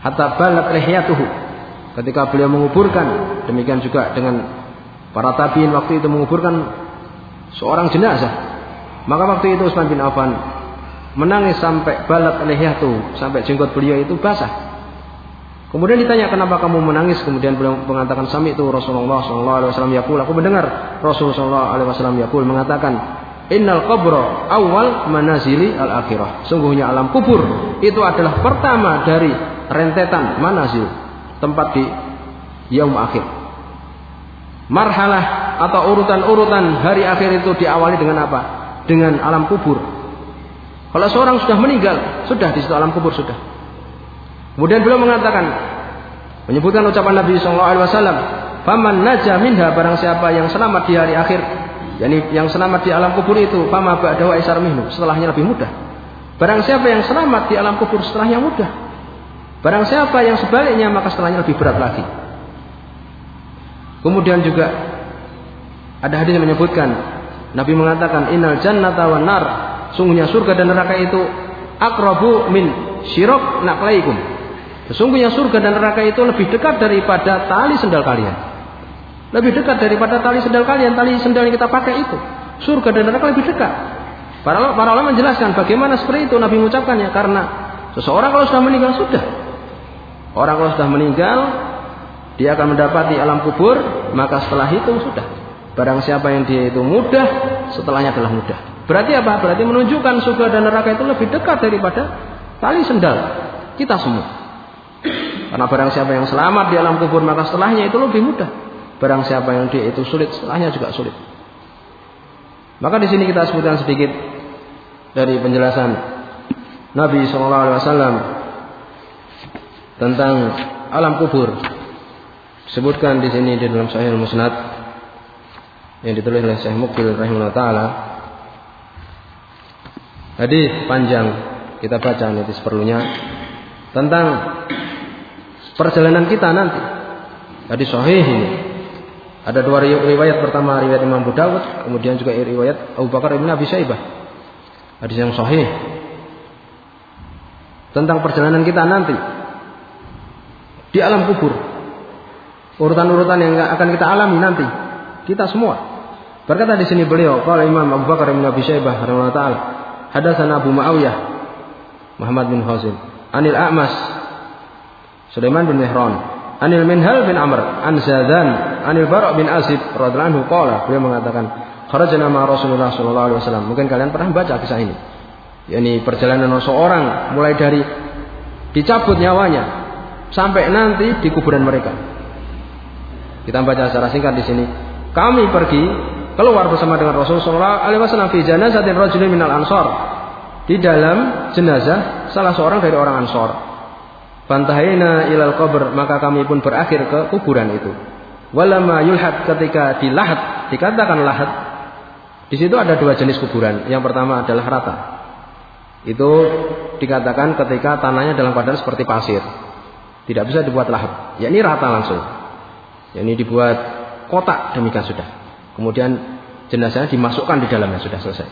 Hatta balat lihyatuhu. Ketika beliau menguburkan, demikian juga dengan para tabiin waktu itu menguburkan seorang jenazah. Maka waktu itu Utsman bin Affan menangis sampai balat lihyatuhu, sampai jenggot beliau itu basah. Kemudian ditanya kenapa kamu menangis? Kemudian beliau mengatakan sami itu Rasulullah Shallallahu Alaihi Wasallam yakul. Aku mendengar Rasulullah Alaihi Wasallam yakul mengatakan Innal qabra awal manazili al akhirah. Sungguhnya alam kubur itu adalah pertama dari rentetan manazil tempat di yaum akhir. Marhalah atau urutan-urutan hari akhir itu diawali dengan apa? Dengan alam kubur. Kalau seorang sudah meninggal, sudah di situ alam kubur sudah. Kemudian beliau mengatakan menyebutkan ucapan Nabi Shallallahu Alaihi Wasallam, "Faman naja minha barang siapa yang selamat di hari akhir, yakni yang selamat di alam kubur itu, fama ba'dahu aisar minhu, setelahnya lebih mudah. Barang siapa yang selamat di alam kubur setelahnya mudah. Barang siapa yang sebaliknya maka setelahnya lebih berat lagi." Kemudian juga ada hadis yang menyebutkan Nabi mengatakan innal jannata wan nar sungguhnya surga dan neraka itu akrabu min syirok naklaikum Sesungguhnya surga dan neraka itu lebih dekat daripada tali sendal kalian. Lebih dekat daripada tali sendal kalian, tali sendal yang kita pakai itu. Surga dan neraka lebih dekat. Para, para ulama menjelaskan bagaimana seperti itu Nabi mengucapkannya karena seseorang kalau sudah meninggal sudah. Orang kalau sudah meninggal dia akan mendapati alam kubur, maka setelah itu sudah. Barang siapa yang dia itu mudah, setelahnya adalah mudah. Berarti apa? Berarti menunjukkan surga dan neraka itu lebih dekat daripada tali sendal kita semua. Karena barang siapa yang selamat di alam kubur maka setelahnya itu lebih mudah. Barang siapa yang dia itu sulit setelahnya juga sulit. Maka di sini kita sebutkan sedikit dari penjelasan Nabi Shallallahu Alaihi Wasallam tentang alam kubur. Disebutkan di sini di dalam Sahih Musnad yang ditulis oleh Syekh Mukbil rahimahullah taala. Hadis panjang kita baca nanti seperlunya tentang perjalanan kita nanti. Hadis sahih ini. Ada dua riwayat pertama riwayat Imam Abu Dawud, kemudian juga riwayat Abu Bakar Ibn Abi Syaibah. Hadis yang sahih tentang perjalanan kita nanti di alam kubur. Urutan-urutan yang akan kita alami nanti. Kita semua. Berkata di sini beliau, kalau Imam Abu Bakar bin Abi Syaibah radhiyallahu taala, hadatsana Abu Muawiyah Muhammad bin Khazim, Anil A'mas Sulaiman bin Mihran, Anil Minhal bin Amr, An Zadan, Anil Bara' bin Asib radhiyallahu anhu qala, beliau mengatakan, kharajna ma Rasulullah sallallahu alaihi wasallam. Mungkin kalian pernah baca kisah ini. Yani perjalanan seorang mulai dari dicabut nyawanya sampai nanti di kuburan mereka. Kita baca secara singkat di sini. Kami pergi keluar bersama dengan Rasulullah alaihi wasallam fi janazatin rajulin minal ansor. Di dalam jenazah salah seorang dari orang Ansor. Fantahaina ilal qabr, maka kami pun berakhir ke kuburan itu. Walama yulhat ketika dilahat, dikatakan lahat. Di situ ada dua jenis kuburan. Yang pertama adalah rata. Itu dikatakan ketika tanahnya dalam keadaan seperti pasir. Tidak bisa dibuat lahap. Ya ini rata langsung. Ya ini dibuat kotak demikian sudah. Kemudian jenazahnya dimasukkan di dalamnya sudah selesai.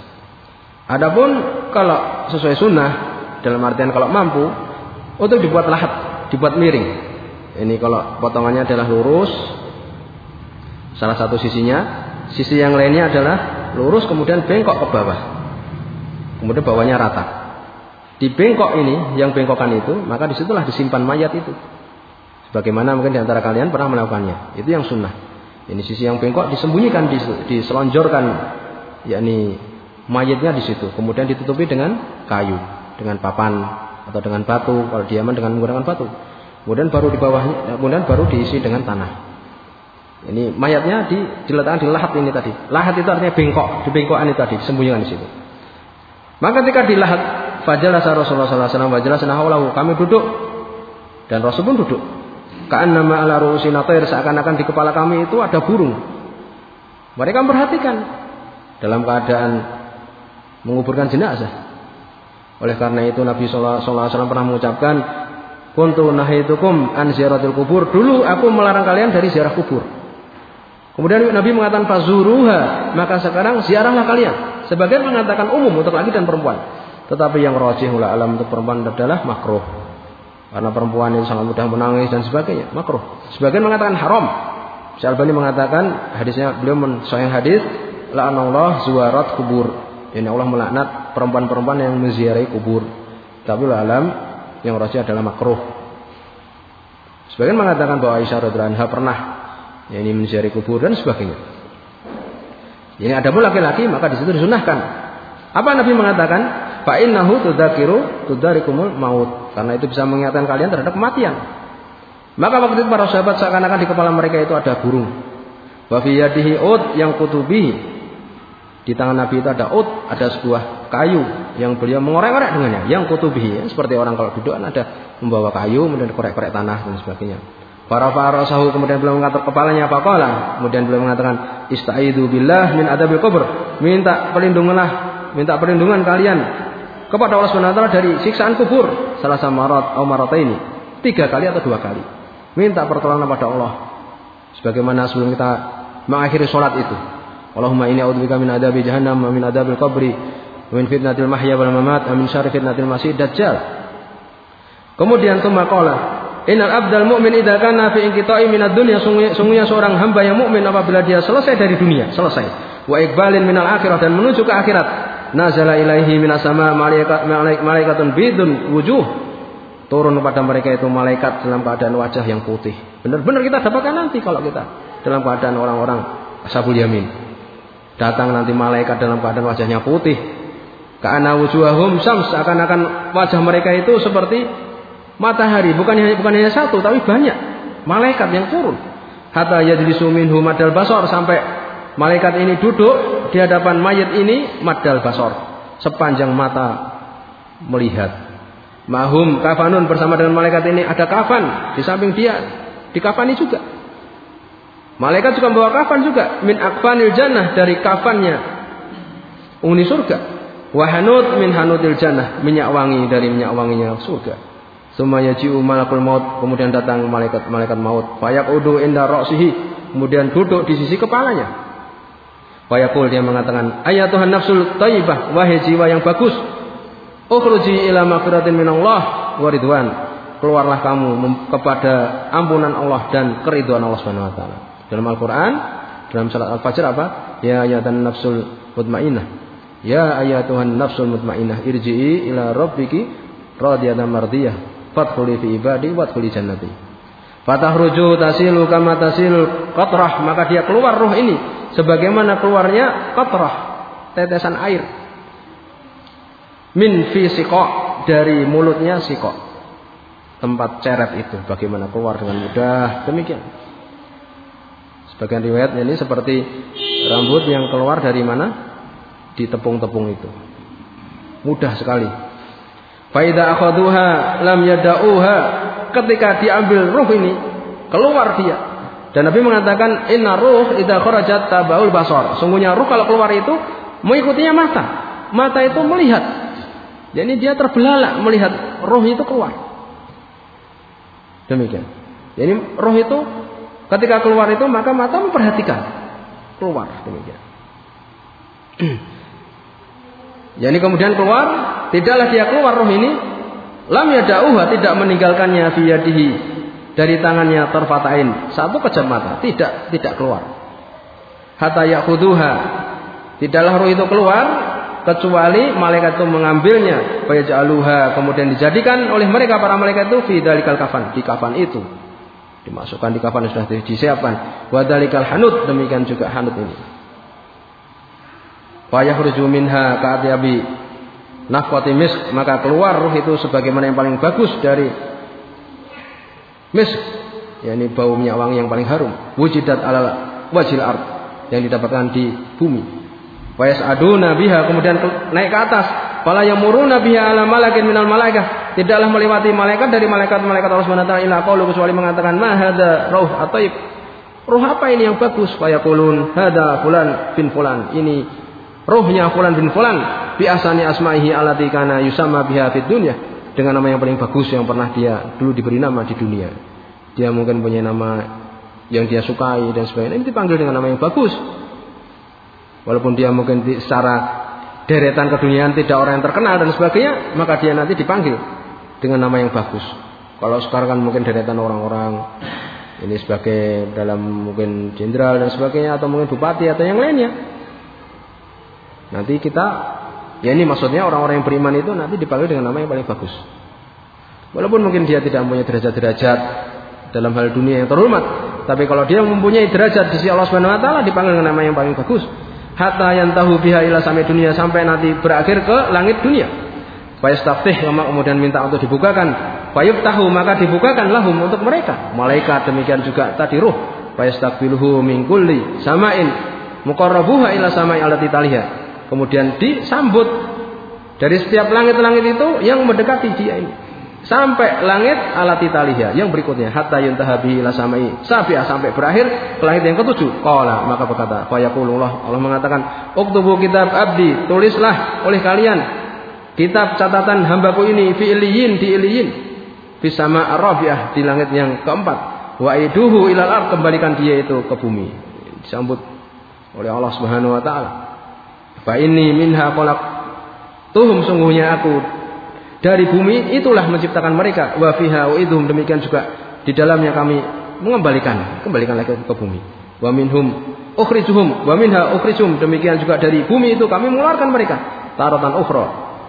Adapun kalau sesuai sunnah dalam artian kalau mampu untuk dibuat lahat, dibuat miring. Ini kalau potongannya adalah lurus, salah satu sisinya, sisi yang lainnya adalah lurus kemudian bengkok ke bawah. Kemudian bawahnya rata. Di bengkok ini, yang bengkokan itu, maka di situlah disimpan mayat itu. Sebagaimana mungkin di antara kalian pernah melakukannya. Itu yang sunnah. Ini sisi yang bengkok disembunyikan, diselonjorkan, yakni mayatnya di situ. Kemudian ditutupi dengan kayu, dengan papan atau dengan batu. Kalau diaman dengan menggunakan batu. Kemudian baru di bawahnya, kemudian baru diisi dengan tanah. Ini mayatnya di, diletakkan di lahat ini tadi. Lahat itu artinya bengkok, di bengkokan itu tadi, disembunyikan di situ. Maka ketika di lahat Fajalasa Rasulullah wasallam wajalasna haulahu. Kami duduk dan Rasul pun duduk. Kaan nama ala ru'usina seakan-akan di kepala kami itu ada burung. Mereka memperhatikan dalam keadaan menguburkan jenazah. Oleh karena itu Nabi sallallahu alaihi wasallam pernah mengucapkan Kuntu nahitukum an ziaratil kubur. Dulu aku melarang kalian dari ziarah kubur. Kemudian Nabi mengatakan fazuruha, maka sekarang ziarahlah kalian. Sebagian mengatakan umum untuk laki dan perempuan. Tetapi yang rajih ula alam untuk perempuan adalah makruh. Karena perempuan itu sangat mudah menangis dan sebagainya, makruh. Sebagian mengatakan haram. Syalbani mengatakan hadisnya beliau mensahih hadis la'anallah zuwarat kubur. Ini Allah melaknat perempuan-perempuan yang menziarahi kubur. Tapi alam yang rajih adalah makruh. Sebagian mengatakan bahwa Aisyah radhiyallahu pernah ya ini menziarahi kubur dan sebagainya. Ini ada pun laki-laki maka di situ disunahkan. Apa Nabi mengatakan? Fa innahu tudzakiru tudarikumul maut. Karena itu bisa mengingatkan kalian terhadap kematian. Maka waktu itu para sahabat seakan-akan di kepala mereka itu ada burung. Wa fi yadihi yang kutubi. Di tangan Nabi itu ada ud, ada sebuah kayu yang beliau mengorek-orek dengannya. Yang kutubi, ya, seperti orang kalau duduk kan ada membawa kayu, kemudian korek-korek tanah dan sebagainya. Para sahu kemudian beliau mengatakan kepalanya apa kala? Kemudian beliau mengatakan istaidu billah min adabil kubur. Minta perlindunganlah, minta perlindungan kalian kepada Allah Subhanahu wa taala dari siksaan kubur salah samarat atau ini tiga kali atau dua kali. Minta pertolongan pada Allah. Sebagaimana sebelum kita mengakhiri sholat itu. Allahumma ini a'udzubika min adabi jahannam wa min adabil qabri wa min fitnatil mahya wal mamat wa min syarri fitnatil masih dajjal. Kemudian tsumma qala Innal abdal mu'min idza kana fi inqita'i minad dunya sungguhnya seorang hamba yang mukmin apabila dia selesai dari dunia, selesai. Wa iqbalin minal akhirah dan menuju ke akhirat nazala ilaihi minas sama malaikat malaikatun bidun wujuh turun kepada mereka itu malaikat dalam keadaan wajah yang putih. Benar-benar kita dapatkan nanti kalau kita dalam keadaan orang-orang ashabul yamin. Datang nanti malaikat dalam keadaan wajahnya putih. Karena wujuhahum syams akan-akan wajah mereka itu seperti matahari, bukan hanya bukan hanya satu tapi banyak malaikat yang turun. Hatta yajlisu minhum madal basar sampai malaikat ini duduk di hadapan mayat ini madal basor. sepanjang mata melihat. Mahum kafanun bersama dengan malaikat ini ada kafan di samping dia dikafani juga. Malaikat juga membawa kafan juga min akfanil jannah dari kafannya uni surga. Wahanut min hanutil jannah minyak wangi dari minyak wanginya surga. Semuanya jiu malakul maut kemudian datang malaikat malaikat maut. Fayak udu indah roksihi kemudian duduk di sisi kepalanya. Fayaqul dia mengatakan, "Ayat Tuhan nafsul taibah, wahai jiwa yang bagus, Ukhruji ila maghfiratin minallah wa ridwan. Keluarlah kamu kepada ampunan Allah dan keriduan Allah Subhanahu wa taala. Dalam Al-Qur'an, dalam salat Al-Fajr apa? Ya ayatan nafsul mutmainnah. Ya ayatuhan nafsul mutmainnah irji'i ila rabbiki radiyatan mardiyah. Fadkhuli fi ibadi wadkhuli jannati. Fatahruju tasilu kama tasil qatrah, maka dia keluar ruh ini sebagaimana keluarnya qatrah, tetesan air. Min fi dari mulutnya siko tempat ceret itu bagaimana keluar dengan mudah demikian. Sebagian riwayat ini seperti rambut yang keluar dari mana? Di tepung-tepung itu. Mudah sekali. Faida akhaduha lam yada'uha ketika diambil ruh ini keluar dia dan Nabi mengatakan inna ruh idza kharajat tabaul basar sungguhnya ruh kalau keluar itu mengikutinya mata mata itu melihat jadi dia terbelalak melihat roh itu keluar. Demikian. Jadi roh itu ketika keluar itu maka mata memperhatikan keluar demikian. Jadi kemudian keluar, tidaklah dia keluar roh ini lam yada'uha tidak meninggalkannya fiyadihi dari tangannya terfatain satu kejam mata. Tidak tidak keluar. Hatta yakuduha tidaklah roh itu keluar kecuali malaikat itu mengambilnya. Fayaj'aluha kemudian dijadikan oleh mereka para malaikat itu fi dalikal kafan. Di kafan itu. Dimasukkan di kafan sudah disiapkan. Wa dalikal hanut. Demikian juga hanut ini. Fayakhruju minha ka'atyabi nafqati misk. Maka keluar ruh itu sebagaimana yang paling bagus dari misk yakni bau minyak wangi yang paling harum wujidat ala wajil ard yang didapatkan di bumi Wayas aduna biha kemudian naik ke atas. Fala yamuruna biha ala malakin minal malaikah. Tidaklah melewati malaikat dari malaikat-malaikat Allah Subhanahu wa taala kecuali mengatakan ma hadza rauh. Ruh apa ini yang bagus? Fayaqulun hada fulan bin fulan. Ini ruhnya fulan bin fulan bi asani asma'ihi allati kana yusamma biha fid dunya. Dengan nama yang paling bagus yang pernah dia dulu diberi nama di dunia. Dia mungkin punya nama yang dia sukai dan sebagainya. Ini dipanggil dengan nama yang bagus. Walaupun dia mungkin secara deretan keduniaan tidak orang yang terkenal dan sebagainya, maka dia nanti dipanggil dengan nama yang bagus. Kalau sekarang kan mungkin deretan orang-orang ini sebagai dalam mungkin jenderal dan sebagainya atau mungkin bupati atau yang lainnya. Nanti kita ya ini maksudnya orang-orang yang beriman itu nanti dipanggil dengan nama yang paling bagus. Walaupun mungkin dia tidak mempunyai derajat-derajat dalam hal dunia yang terhormat, tapi kalau dia mempunyai derajat di sisi Allah Subhanahu wa taala dipanggil dengan nama yang paling bagus hatta yang tahu biha ila sampai dunia sampai nanti berakhir ke langit dunia. Fayastaftih kemudian minta untuk dibukakan. Fayub tahu maka dibukakan lahum untuk mereka. Malaikat demikian juga tadi ruh. Fayastakbiluhu min kulli samain muqarrabuha ila samai alati taliha. Kemudian disambut. Dari setiap langit-langit itu yang mendekati dia ini. Sampai langit alat Italia yang berikutnya hatta yuntaha bihi la samai. Sabiah sampai berakhir. Ke langit yang ketujuh. Qala maka berkata fayaqulullah. Allah mengatakan uktubu kitab abdi tulislah oleh kalian kitab catatan hambaku ini fi iliyin di iliyin. Fi sama arabiah di langit yang keempat. Wa iduhu ilal ard kembalikan dia itu ke bumi. Disambut oleh Allah Subhanahu wa taala fa inni minha khalaq tuhum sungguhnya aku dari bumi itulah menciptakan mereka. Wa fiha idhum demikian juga di dalamnya kami mengembalikan kembalikan lagi ke bumi. Wa minhum ukhrijuhum wa minha ukhrijuhum demikian juga dari bumi itu kami mengeluarkan mereka. Taratan ukhra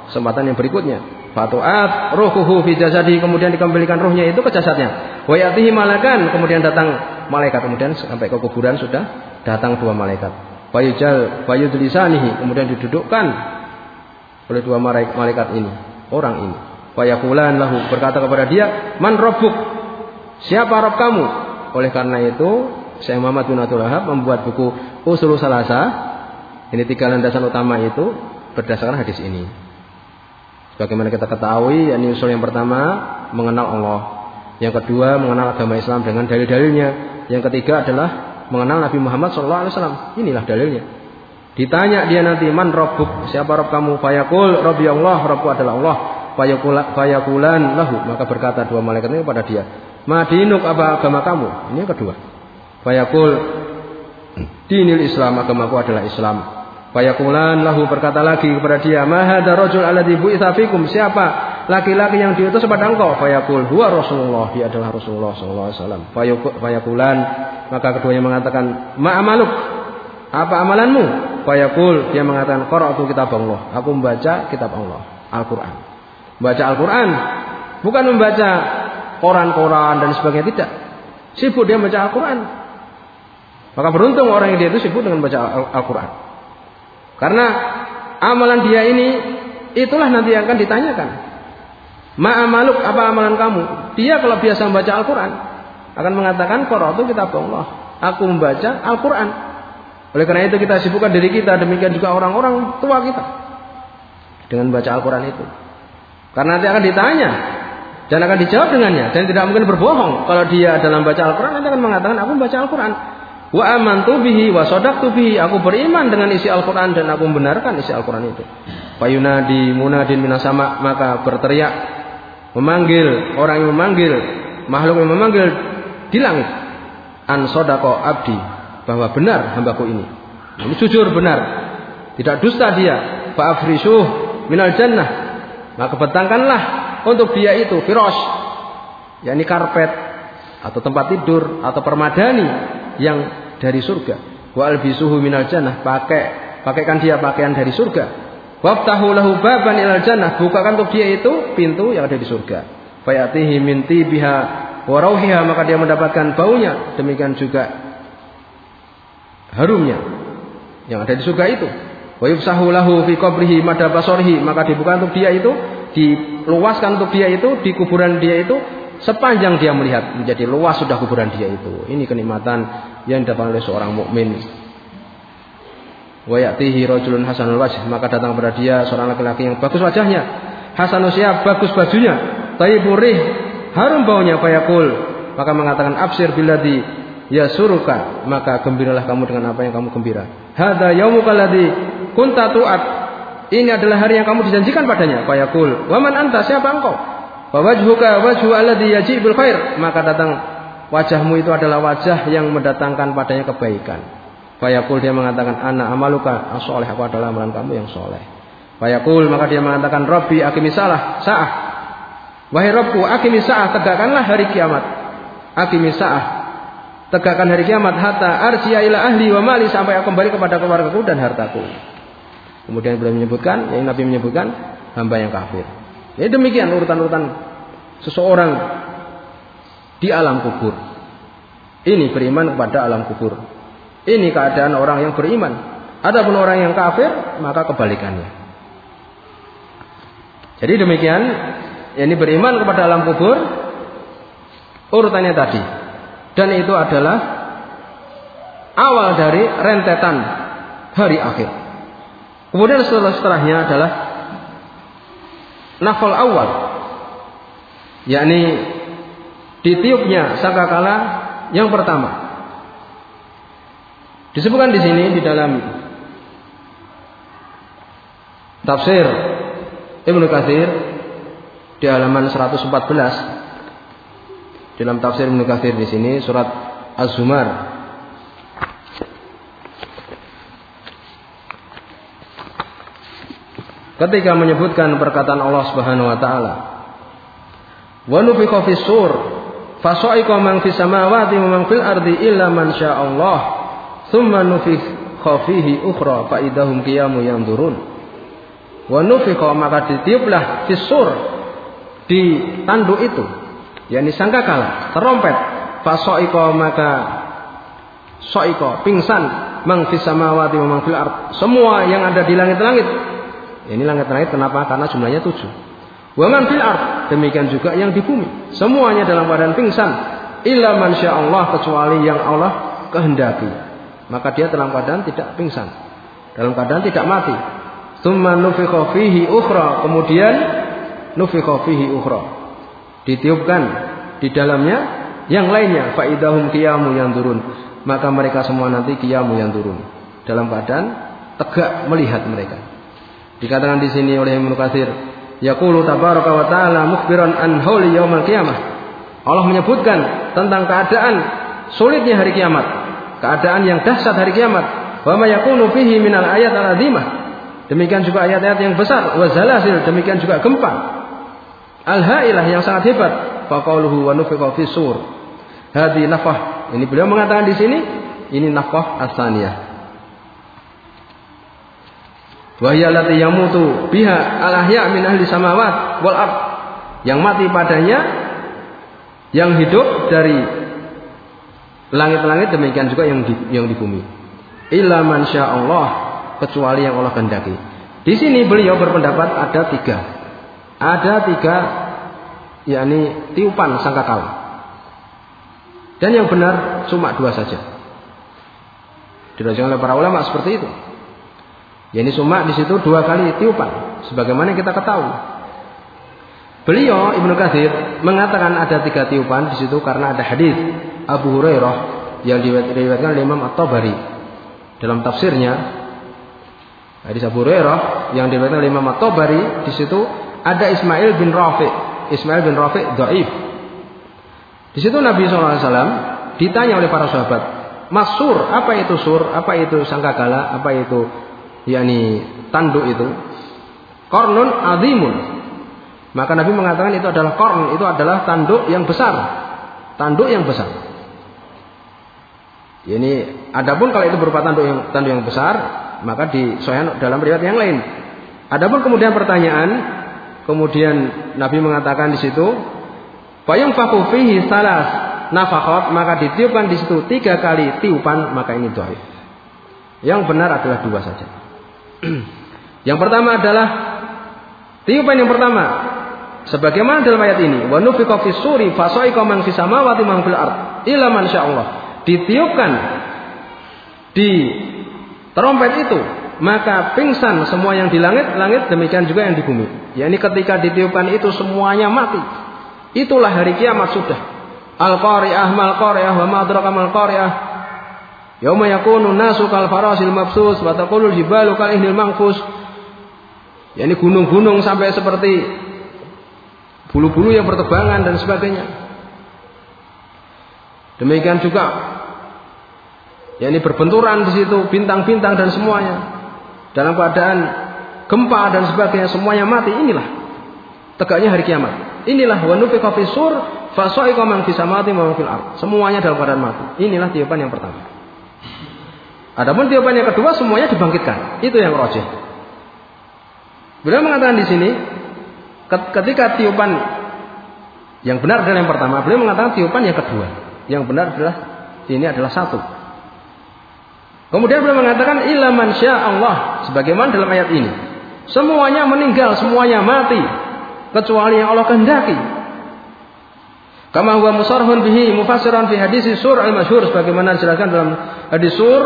kesempatan yang berikutnya. Fatuat ruhuhu fi jasadi kemudian dikembalikan ruhnya itu ke jasadnya. Wa yatihi malakan kemudian datang malaikat kemudian sampai ke kuburan sudah datang dua malaikat fayujal fayudlisanihi kemudian didudukkan oleh dua malaikat ini orang ini. Fayakulan lahu berkata kepada dia, "Man rabbuk?" Siapa Rabb kamu? Oleh karena itu, Syekh Muhammad bin Abdul membuat buku Usul Salasa. Ini tiga landasan utama itu. berdasarkan hadis ini. Bagaimana kita ketahui, yakni usul yang pertama mengenal Allah. Yang kedua mengenal agama Islam dengan dalil-dalilnya. Yang ketiga adalah mengenal Nabi Muhammad SAW. Inilah dalilnya. Ditanya dia nanti man robbuk siapa rob kamu? Fayakul robbi Allah robku adalah Allah. Fayakulan lahu maka berkata dua malaikat ini kepada dia. Madinuk apa agama kamu? Ini yang kedua. Fayakul dinil Islam agamaku adalah Islam. Fayakulan lahu berkata lagi kepada dia, "Mahada rajul alladhi bu'itsa fikum?" Siapa laki-laki yang diutus kepada engkau? Fayakul, "Huwa Rasulullah." Dia adalah Rasulullah sallallahu alaihi wasallam. Fayakulan maka keduanya mengatakan, "Ma amaluk?" Apa amalanmu? Fayakul dia mengatakan, "Qara'tu kitab Allah." Aku membaca kitab Allah, Al-Qur'an. Membaca Al-Qur'an bukan membaca koran-koran dan sebagainya tidak. Sibuk dia membaca Al-Qur'an. Maka beruntung orang yang dia itu sibuk dengan baca Al-Qur'an. Karena amalan dia ini itulah nanti yang akan ditanyakan. Ma'amaluk apa amalan kamu? Dia kalau biasa membaca Al-Quran akan mengatakan qara'atu kitab Allah. Aku membaca Al-Quran. Oleh karena itu kita sibukkan diri kita demikian juga orang-orang tua kita dengan membaca Al-Quran itu. Karena nanti akan ditanya dan akan dijawab dengannya dan tidak mungkin berbohong kalau dia dalam baca Al-Quran nanti akan mengatakan aku membaca Al-Quran Wa amantu bihi wa sadaqtu bihi. Aku beriman dengan isi Al-Qur'an dan aku membenarkan isi Al-Qur'an itu. Fayunadi munadin minasama maka berteriak memanggil orang yang memanggil makhluk yang memanggil di langit. An sodako abdi bahwa benar hambaku ini. Ini jujur benar. Tidak dusta dia. Fa'afrisuh minal jannah. Maka betangkanlah untuk dia itu firos yakni karpet atau tempat tidur atau permadani yang dari surga. Wa albisuhu minal jannah, pakai pakaikan dia pakaian dari surga. Waftahu lahu baban ilal jannah, bukakan untuk dia itu pintu yang ada di surga. Fayatihi min tibiha wa rauhiha, maka dia mendapatkan baunya, demikian juga harumnya yang ada di surga itu. Wa yufsahu lahu fi qabrihi madabasorihi, maka dibuka untuk dia itu, diluaskan untuk dia itu, di kuburan dia itu Sepanjang dia melihat menjadi luas sudah kuburan dia itu. Ini kenikmatan yang didapat oleh seorang mukmin. Wa ya'tihi rajulun hasanul wajh, maka datang kepada dia seorang laki-laki yang bagus wajahnya, hasan usia, bagus bajunya, tayyibur harum baunya fayaqul. Maka mengatakan absir billadhi yasuruka, maka gembiralah kamu dengan apa yang kamu gembira. Hada yaumuka ladzi kunta tu'at. Ini adalah hari yang kamu dijanjikan padanya. Fayaqul, "Wa man anta? Siapa engkau?" Wajhuka wajhu alladhi yajibul khair. Maka datang wajahmu itu adalah wajah yang mendatangkan padanya kebaikan. Fayaqul dia mengatakan ana amaluka asoleh aku adalah amalan kamu yang soleh. Fayaqul maka dia mengatakan Rabbi akimi salah sa'ah. Wahai Rabbku akimi sa'ah tegakkanlah hari kiamat. Akimi sa'ah tegakkan hari kiamat hatta ila ahli wa mali sampai aku kembali kepada keluargaku dan hartaku. Kemudian beliau menyebutkan, yang Nabi menyebutkan hamba yang kafir. Ya demikian urutan-urutan seseorang di alam kubur. Ini beriman kepada alam kubur. Ini keadaan orang yang beriman. Adapun orang yang kafir, maka kebalikannya. Jadi demikian, ini beriman kepada alam kubur, urutannya tadi. Dan itu adalah awal dari rentetan hari akhir. Kemudian setelah setelahnya adalah nafal awal yakni ditiupnya sangkakala yang pertama disebutkan di sini di dalam tafsir Ibnu Katsir di halaman 114 dalam tafsir Ibnu Katsir di sini surat Az-Zumar ketika menyebutkan perkataan Allah Subhanahu wa taala. Wa nufikha fis sur fasa'iqa man fis samawati wa man fil ardi illa man Allah. Tsumma nufikha fihi ukhra fa idahum qiyamu yanzurun. Wa nufikha maka ditiuplah fis sur di tanduk itu yakni sangkakala terompet fasa'iqa maka soiko pingsan mang fis samawati wa fil ard semua yang ada di langit-langit ini langit-langit kenapa? Karena jumlahnya tujuh. Waman fil ard demikian juga yang di bumi. Semuanya dalam keadaan pingsan. Illa man Allah kecuali yang Allah kehendaki. Maka dia dalam keadaan tidak pingsan. Dalam keadaan tidak mati. Tsumma nufikha fihi ukhra, kemudian nufikha fihi ukhra. Ditiupkan di dalamnya yang lainnya fa idahum qiyamu yang turun. Maka mereka semua nanti qiyamu yang turun. Dalam keadaan tegak melihat mereka. Dikatakan di sini oleh Ibnu Katsir, yaqulu tabaraka wa ta'ala mukhbiran an hauli yaumil qiyamah. Allah menyebutkan tentang keadaan sulitnya hari kiamat, keadaan yang dahsyat hari kiamat. Wa ma yakunu fihi minal ayat al-azimah. Demikian juga ayat-ayat yang besar, wa zalasil, demikian juga gempa. Al-hailah yang sangat hebat. Faqauluhu wa nufiqa fi sur. Hadi nafah. Ini beliau mengatakan di sini, ini nafah asaniyah. Wahya lati yamutu biha al-ahya min ahli samawat wal ard. Yang mati padanya yang hidup dari langit-langit demikian juga yang di, yang di bumi. Illa man Allah kecuali yang Allah kehendaki. Di sini beliau berpendapat ada tiga. Ada tiga yakni tiupan sangkakala. Dan yang benar cuma dua saja. Dirasakan oleh para ulama seperti itu. Yani cuma di situ dua kali tiupan, sebagaimana kita ketahui. Beliau Ibnu Katsir mengatakan ada tiga tiupan di situ karena ada hadis Abu Hurairah yang diriwayatkan oleh Imam At-Tabari dalam tafsirnya. Hadis Abu Hurairah yang diriwayatkan oleh Imam At-Tabari di situ ada Ismail bin Rafi. Ismail bin Rafi dhaif. Di situ Nabi SAW ditanya oleh para sahabat, Masur, apa itu sur? Apa itu sangkakala? Apa itu yakni tanduk itu? Kornun azimun. Maka Nabi mengatakan itu adalah korn, itu adalah tanduk yang besar. Tanduk yang besar. Ini adapun kalau itu berupa tanduk yang tanduk yang besar, maka di dalam riwayat yang lain. Adapun kemudian pertanyaan, kemudian Nabi mengatakan di situ, Bayang faku fihi salas nafakot maka ditiupkan di situ tiga kali tiupan maka ini doaif. Yang benar adalah dua saja. yang pertama adalah tiupan yang pertama sebagaimana dalam ayat ini wa nufiqa fis suri fa sa'iqa man fis samawati man fil ard illa man Allah. Ditiupkan di trompet itu maka pingsan semua yang di langit langit demikian juga yang di bumi. Yakni ketika ditiupkan itu semuanya mati. Itulah hari kiamat sudah. Al qari'ah mal qari'ah wa ma adraka mal qari'ah Yauma yakunu nasu kal farasil mabsus wa taqulul jibalu kal ihnil mangfus. Ya ini gunung-gunung sampai seperti bulu-bulu yang bertebangan dan sebagainya. Demikian juga ya ini berbenturan di situ bintang-bintang dan semuanya dalam keadaan gempa dan sebagainya semuanya mati inilah tegaknya hari kiamat inilah wa nufiqa fi sur fa sa'iqa man fis semuanya dalam keadaan mati inilah tiupan yang pertama Adapun tiupan yang kedua semuanya dibangkitkan. Itu yang rojih. Beliau mengatakan di sini ketika tiupan yang benar adalah yang pertama, beliau mengatakan tiupan yang kedua. Yang benar adalah ini adalah satu. Kemudian beliau mengatakan ilaman Allah sebagaimana dalam ayat ini. Semuanya meninggal, semuanya mati kecuali yang Allah kehendaki. Kama huwa musarhun bihi mufassiran fi hadis sur al-masyhur sebagaimana dijelaskan dalam hadis sur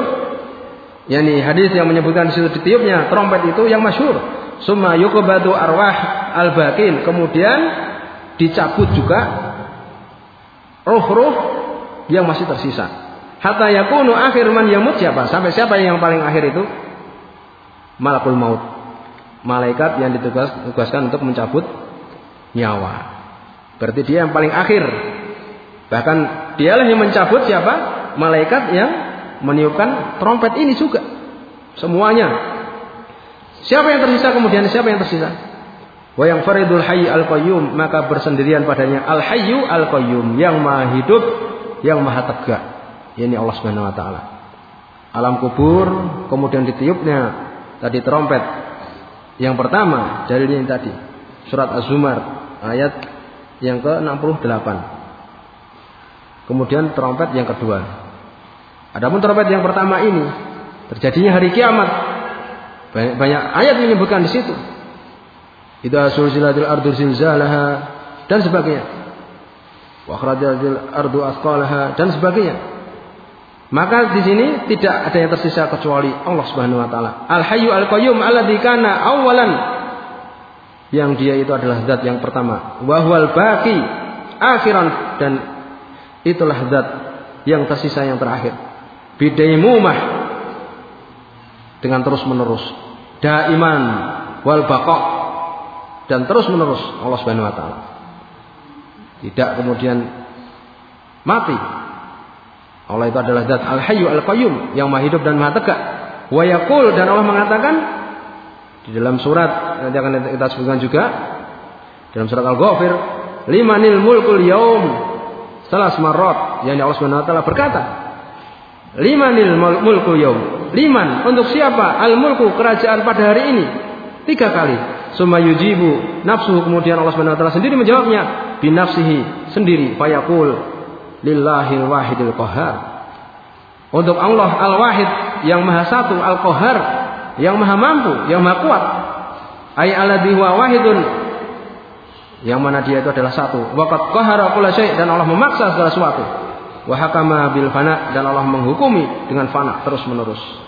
yakni hadis yang menyebutkan di situ ditiupnya trompet itu yang masyhur. Summa yuqbadu arwah al-baqin. Kemudian dicabut juga roh-roh yang masih tersisa. Hatta yakunu akhir man yamut siapa? Sampai siapa yang paling akhir itu? Malakul maut. Malaikat yang ditugaskan untuk mencabut nyawa. Berarti dia yang paling akhir. Bahkan dialah yang mencabut siapa? Malaikat yang meniupkan trompet ini juga. Semuanya. Siapa yang tersisa kemudian siapa yang tersisa? Wa yang faridul hayy al qayyum maka bersendirian padanya al hayyu al qayyum yang maha hidup yang maha tegak. Ini Allah Subhanahu wa taala. Alam kubur kemudian ditiupnya tadi trompet. Yang pertama dari ini tadi surat Az-Zumar ayat yang ke-68. Kemudian trompet yang kedua Adapun trompet yang pertama ini terjadinya hari kiamat. Banyak, banyak ayat menyebutkan di situ. Idza sulzilatil ardu zilzalaha dan sebagainya. Wa akhrajatil ardu asqalaha dan sebagainya. Maka di sini tidak ada yang tersisa kecuali Allah Subhanahu wa taala. Al Hayyu Al Qayyum alladzi kana awalan yang dia itu adalah zat yang pertama. Wa huwal baqi akhiran dan itulah zat yang tersisa yang terakhir. Bidaimumah dengan terus menerus. Daiman wal baqa dan terus menerus Allah Subhanahu wa taala. Tidak kemudian mati Allah itu adalah zat al-hayyu al-qayyum yang maha hidup dan maha tegak. Wa yaqul dan Allah mengatakan di dalam surat nanti akan kita sebutkan juga dalam surat Al-Ghafir, limanil mulkul yaum salas marrat yang Allah Subhanahu wa taala berkata, limanil mulkul yaum. Liman untuk siapa? Al-mulku kerajaan pada hari ini. Tiga kali. Summa yujibu nafsuhu kemudian Allah Subhanahu wa taala sendiri menjawabnya binafsihi sendiri fayaqul lillahil wahidil qahar. Untuk Allah al-wahid yang maha satu, al-qahar yang maha mampu, yang maha kuat. Ay alladhi huwa wahidun yang mana dia itu adalah satu. Waqad qahara kulla syai' dan Allah memaksa segala sesuatu. Wa hakama bil fana dan Allah menghukumi dengan fana terus menerus.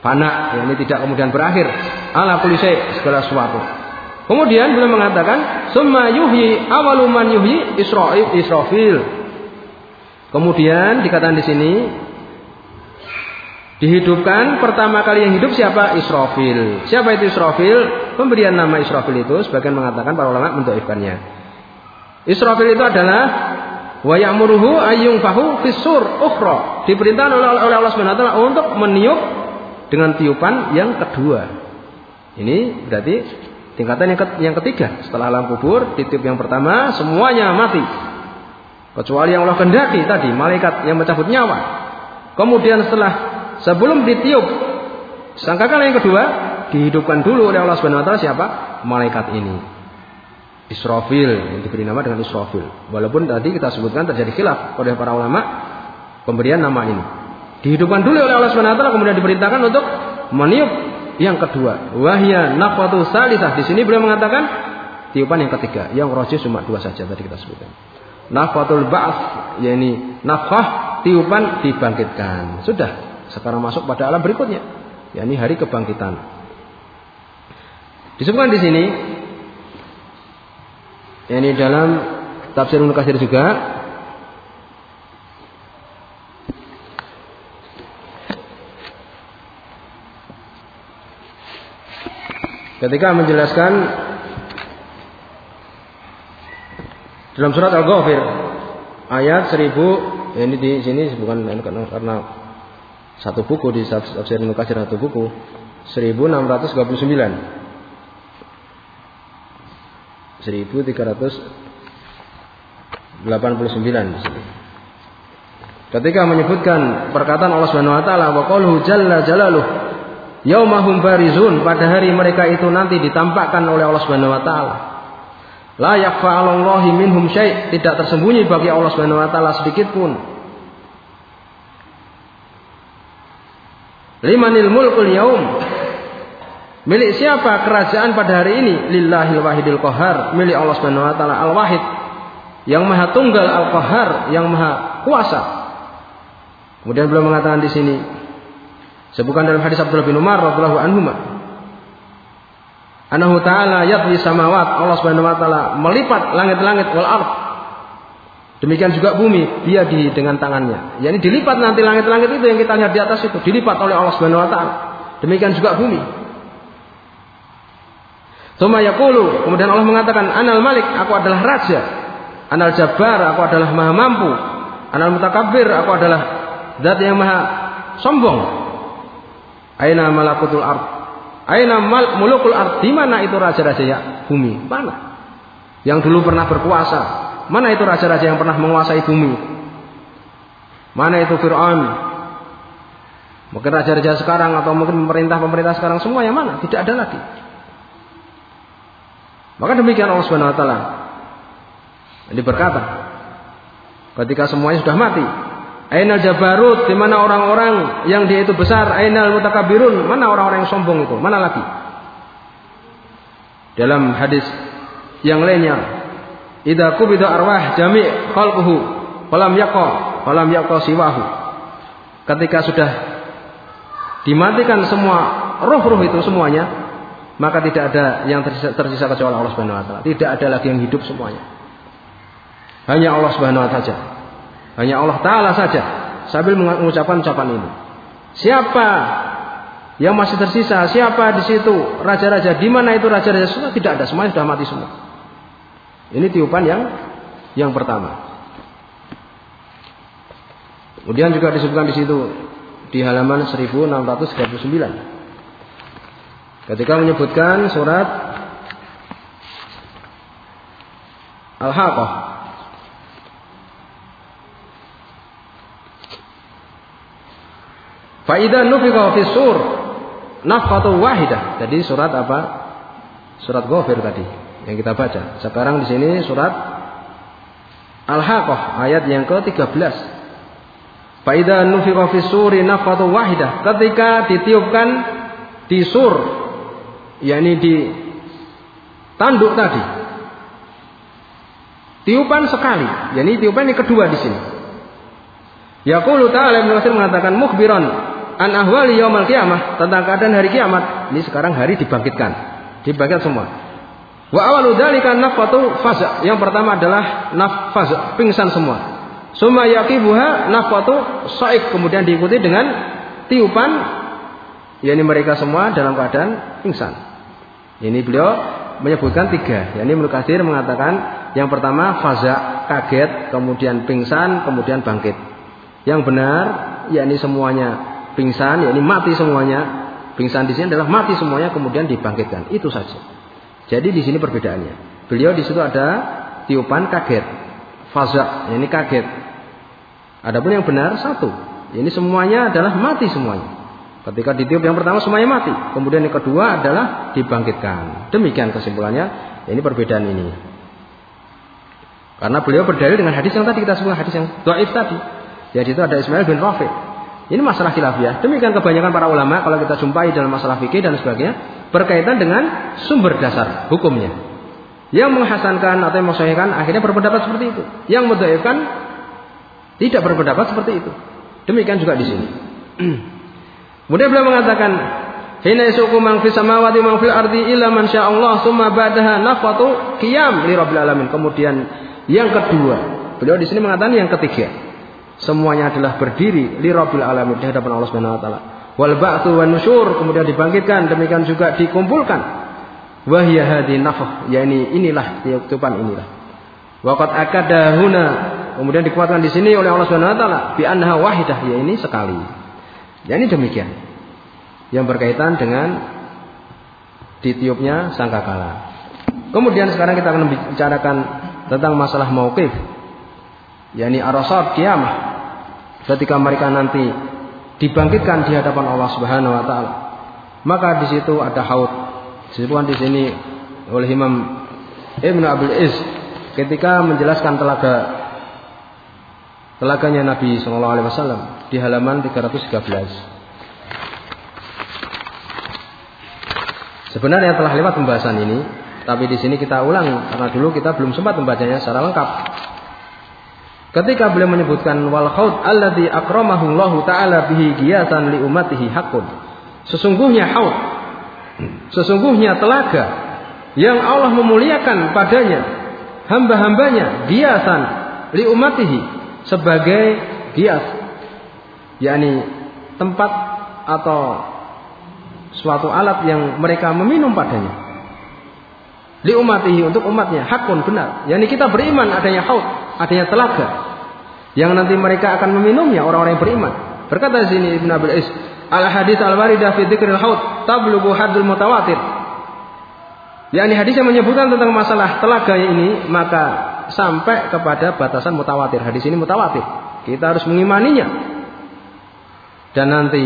Fana ini tidak kemudian berakhir. Ala kulli segala sesuatu. Kemudian beliau mengatakan, "Summa yuhyi awaluman yuhyi Israil Israfil." Kemudian dikatakan di sini dihidupkan pertama kali yang hidup siapa? Israfil. Siapa itu Israfil? Pemberian nama Israfil itu sebagian mengatakan para ulama mendoifkannya. Israfil itu adalah wa ya'muruhu ayyung fahu fisur ukhra. Diperintahkan oleh, oleh Allah Subhanahu wa taala untuk meniup dengan tiupan yang kedua. Ini berarti Tingkatan yang ketiga setelah alam kubur, titip yang pertama semuanya mati. Kecuali yang Allah kendaki tadi, malaikat yang mencabut nyawa. Kemudian setelah sebelum ditiup sangkakan yang kedua dihidupkan dulu oleh Allah Subhanahu wa taala siapa? Malaikat ini. Israfil yang diberi nama dengan Israfil. Walaupun tadi kita sebutkan terjadi khilaf oleh para ulama pemberian nama ini. Dihidupkan dulu oleh Allah Subhanahu wa kemudian diperintahkan untuk meniup yang kedua, wahya nafatu salisah. Di sini beliau mengatakan tiupan yang ketiga. Yang roji cuma dua saja tadi kita sebutkan. Nafatul ba'ats, yakni nafkah tiupan dibangkitkan. Sudah, sekarang masuk pada alam berikutnya, yakni hari kebangkitan. Disebutkan di sini yakni dalam tafsir Ibnu juga ketika menjelaskan dalam surat Al-Ghafir ayat 1000 ya ini di sini bukan karena, satu buku di tafsir Ibnu Katsir satu buku 1629 1389 di sini. Ketika menyebutkan perkataan Allah Subhanahu wa taala wa qalu jalla jalaluh Yaumahum barizun pada hari mereka itu nanti ditampakkan oleh Allah Subhanahu wa taala. La yakfa 'alallahi minhum syai' tidak tersembunyi bagi Allah Subhanahu wa taala sedikit pun. Limanil mulkul yaum Milik siapa kerajaan pada hari ini? Lillahil wahidil qahar, milik Allah Subhanahu wa taala al-wahid yang maha tunggal al-qahar, yang maha kuasa. Kemudian beliau mengatakan di sini, Sebutkan dalam hadis Abdullah bin Umar radhiyallahu anhu Anahu ta'ala yatwi samawat Allah Subhanahu wa taala melipat langit-langit wal ard. Demikian juga bumi dia di dengan tangannya. Yani dilipat nanti langit-langit itu yang kita lihat di atas itu dilipat oleh Allah Subhanahu wa taala. Demikian juga bumi. Tsumma yaqulu, kemudian Allah mengatakan, "Anal Malik, aku adalah raja. Anal Jabbar, aku adalah maha mampu. Anal Mutakabbir, aku adalah zat yang maha sombong. Aina malakutul ard. Aina mal mulukul ard. Di mana itu raja-raja ya bumi? Mana? Yang dulu pernah berkuasa. Mana itu raja-raja yang pernah menguasai bumi? Mana itu Fir'aun? Mungkin raja-raja sekarang atau mungkin pemerintah-pemerintah sekarang semua yang mana? Tidak ada lagi. Maka demikian Allah Subhanahu wa taala. Jadi berkata, ketika semuanya sudah mati, Ainal jabarut, di mana orang-orang yang dia itu besar, ainal mutakabirun, mana orang-orang yang sombong itu, mana lagi? Dalam hadis yang lainnya, idza kubida arwah jami' khalquhu falam yaqa falam yaqta siwahu. Ketika sudah dimatikan semua roh-roh itu semuanya, maka tidak ada yang tersisa, tersisa kecuali Allah Subhanahu wa taala. Tidak ada lagi yang hidup semuanya. Hanya Allah Subhanahu wa taala. Hanya Allah taala saja sambil mengucapkan ucapan ini. Siapa yang masih tersisa? Siapa di situ? Raja-raja. Di mana itu raja-raja? Semua tidak ada. Semuanya sudah mati semua. Ini tiupan yang yang pertama. Kemudian juga disebutkan di situ di halaman 1639. Ketika menyebutkan surat Al-Haqqah Faidah nufiqah fi sur nafqatu wahidah. Jadi surat apa? Surat Ghafir tadi yang kita baca. Sekarang di sini surat Al-Haqqah ayat yang ke-13. Faida nufiqa fi suri nafatu wahidah. Ketika ditiupkan di sur, yakni di tanduk tadi. Tiupan sekali, yakni tiupan yang kedua di sini. Yaqulu ta'ala Ibnu Katsir mengatakan mukhbiran an ahwali yaumil qiyamah tentang keadaan hari kiamat. Ini sekarang hari dibangkitkan. Dibangkitkan semua. Wa awalu dzalika nafatu faza. Yang pertama adalah nafaz, pingsan semua. Suma yaqibuha nafatu saik kemudian diikuti dengan tiupan yakni mereka semua dalam keadaan pingsan. Ini beliau menyebutkan tiga. Yani Ibnu mengatakan yang pertama faza kaget, kemudian pingsan, kemudian bangkit. Yang benar yakni semuanya pingsan, yakni mati semuanya. Pingsan di sini adalah mati semuanya kemudian dibangkitkan. Itu saja. Jadi di sini perbedaannya. Beliau di situ ada tiupan kaget. Faza, ini kaget. Adapun yang benar satu. Ini semuanya adalah mati semuanya. Ketika ditiup yang pertama semuanya mati. Kemudian yang kedua adalah dibangkitkan. Demikian kesimpulannya. Ini perbedaan ini. Karena beliau berdalil dengan hadis yang tadi kita sebut hadis yang doaif tadi. Jadi itu ada Ismail bin Rafi. Ini masalah khilafiyah. Demikian kebanyakan para ulama kalau kita jumpai dalam masalah fikih dan sebagainya berkaitan dengan sumber dasar hukumnya. Yang menghasankan atau yang akhirnya berpendapat seperti itu. Yang mendoaifkan tidak berpendapat seperti itu. Demikian juga di sini. Kemudian beliau mengatakan, "Hina yasuqu man fis samawati fil Allah tsumma ba'daha nafatu qiyam li rabbil alamin." Kemudian yang kedua, beliau di sini mengatakan yang ketiga. Semuanya adalah berdiri li rabbil alamin di hadapan Allah Subhanahu wa taala. Wal ba'tsu wan kemudian dibangkitkan, demikian juga dikumpulkan. Wahya hadi nafah, yakni inilah tiupan inilah. Waqad akadahuna Kemudian dikuatkan di sini oleh Allah Subhanahu wa taala bi anha wahidah ya ini sekali. Ya ini demikian. Yang berkaitan dengan ditiupnya sangkakala. Kemudian sekarang kita akan bicarakan tentang masalah mauqif. yakni arasat kiamah. Ketika mereka nanti dibangkitkan di hadapan Allah Subhanahu wa taala. Maka di situ ada haud. Disebutkan di sini oleh Imam Ibnu Abdul Iz ketika menjelaskan telaga telaganya Nabi Shallallahu Alaihi Wasallam di halaman 313. Sebenarnya telah lewat pembahasan ini, tapi di sini kita ulang karena dulu kita belum sempat membacanya secara lengkap. Ketika beliau menyebutkan wal khaut alladzi akramahu Allah taala bihi giyasan li ummatihi haqqun. Sesungguhnya haud sesungguhnya telaga yang Allah memuliakan padanya hamba-hambanya giyasan li ummatihi sebagai gias yakni tempat atau suatu alat yang mereka meminum padanya. Li umatihi untuk umatnya hakun benar. Yakni kita beriman adanya haud adanya telaga yang nanti mereka akan meminumnya orang-orang yang beriman berkata di sini Ibnu Abil Is al hadis al waridah fi dzikril haud tablugu haddul mutawatir yakni hadis yang menyebutkan tentang masalah telaga ini maka sampai kepada batasan mutawatir. Hadis ini mutawatir. Kita harus mengimaninya. Dan nanti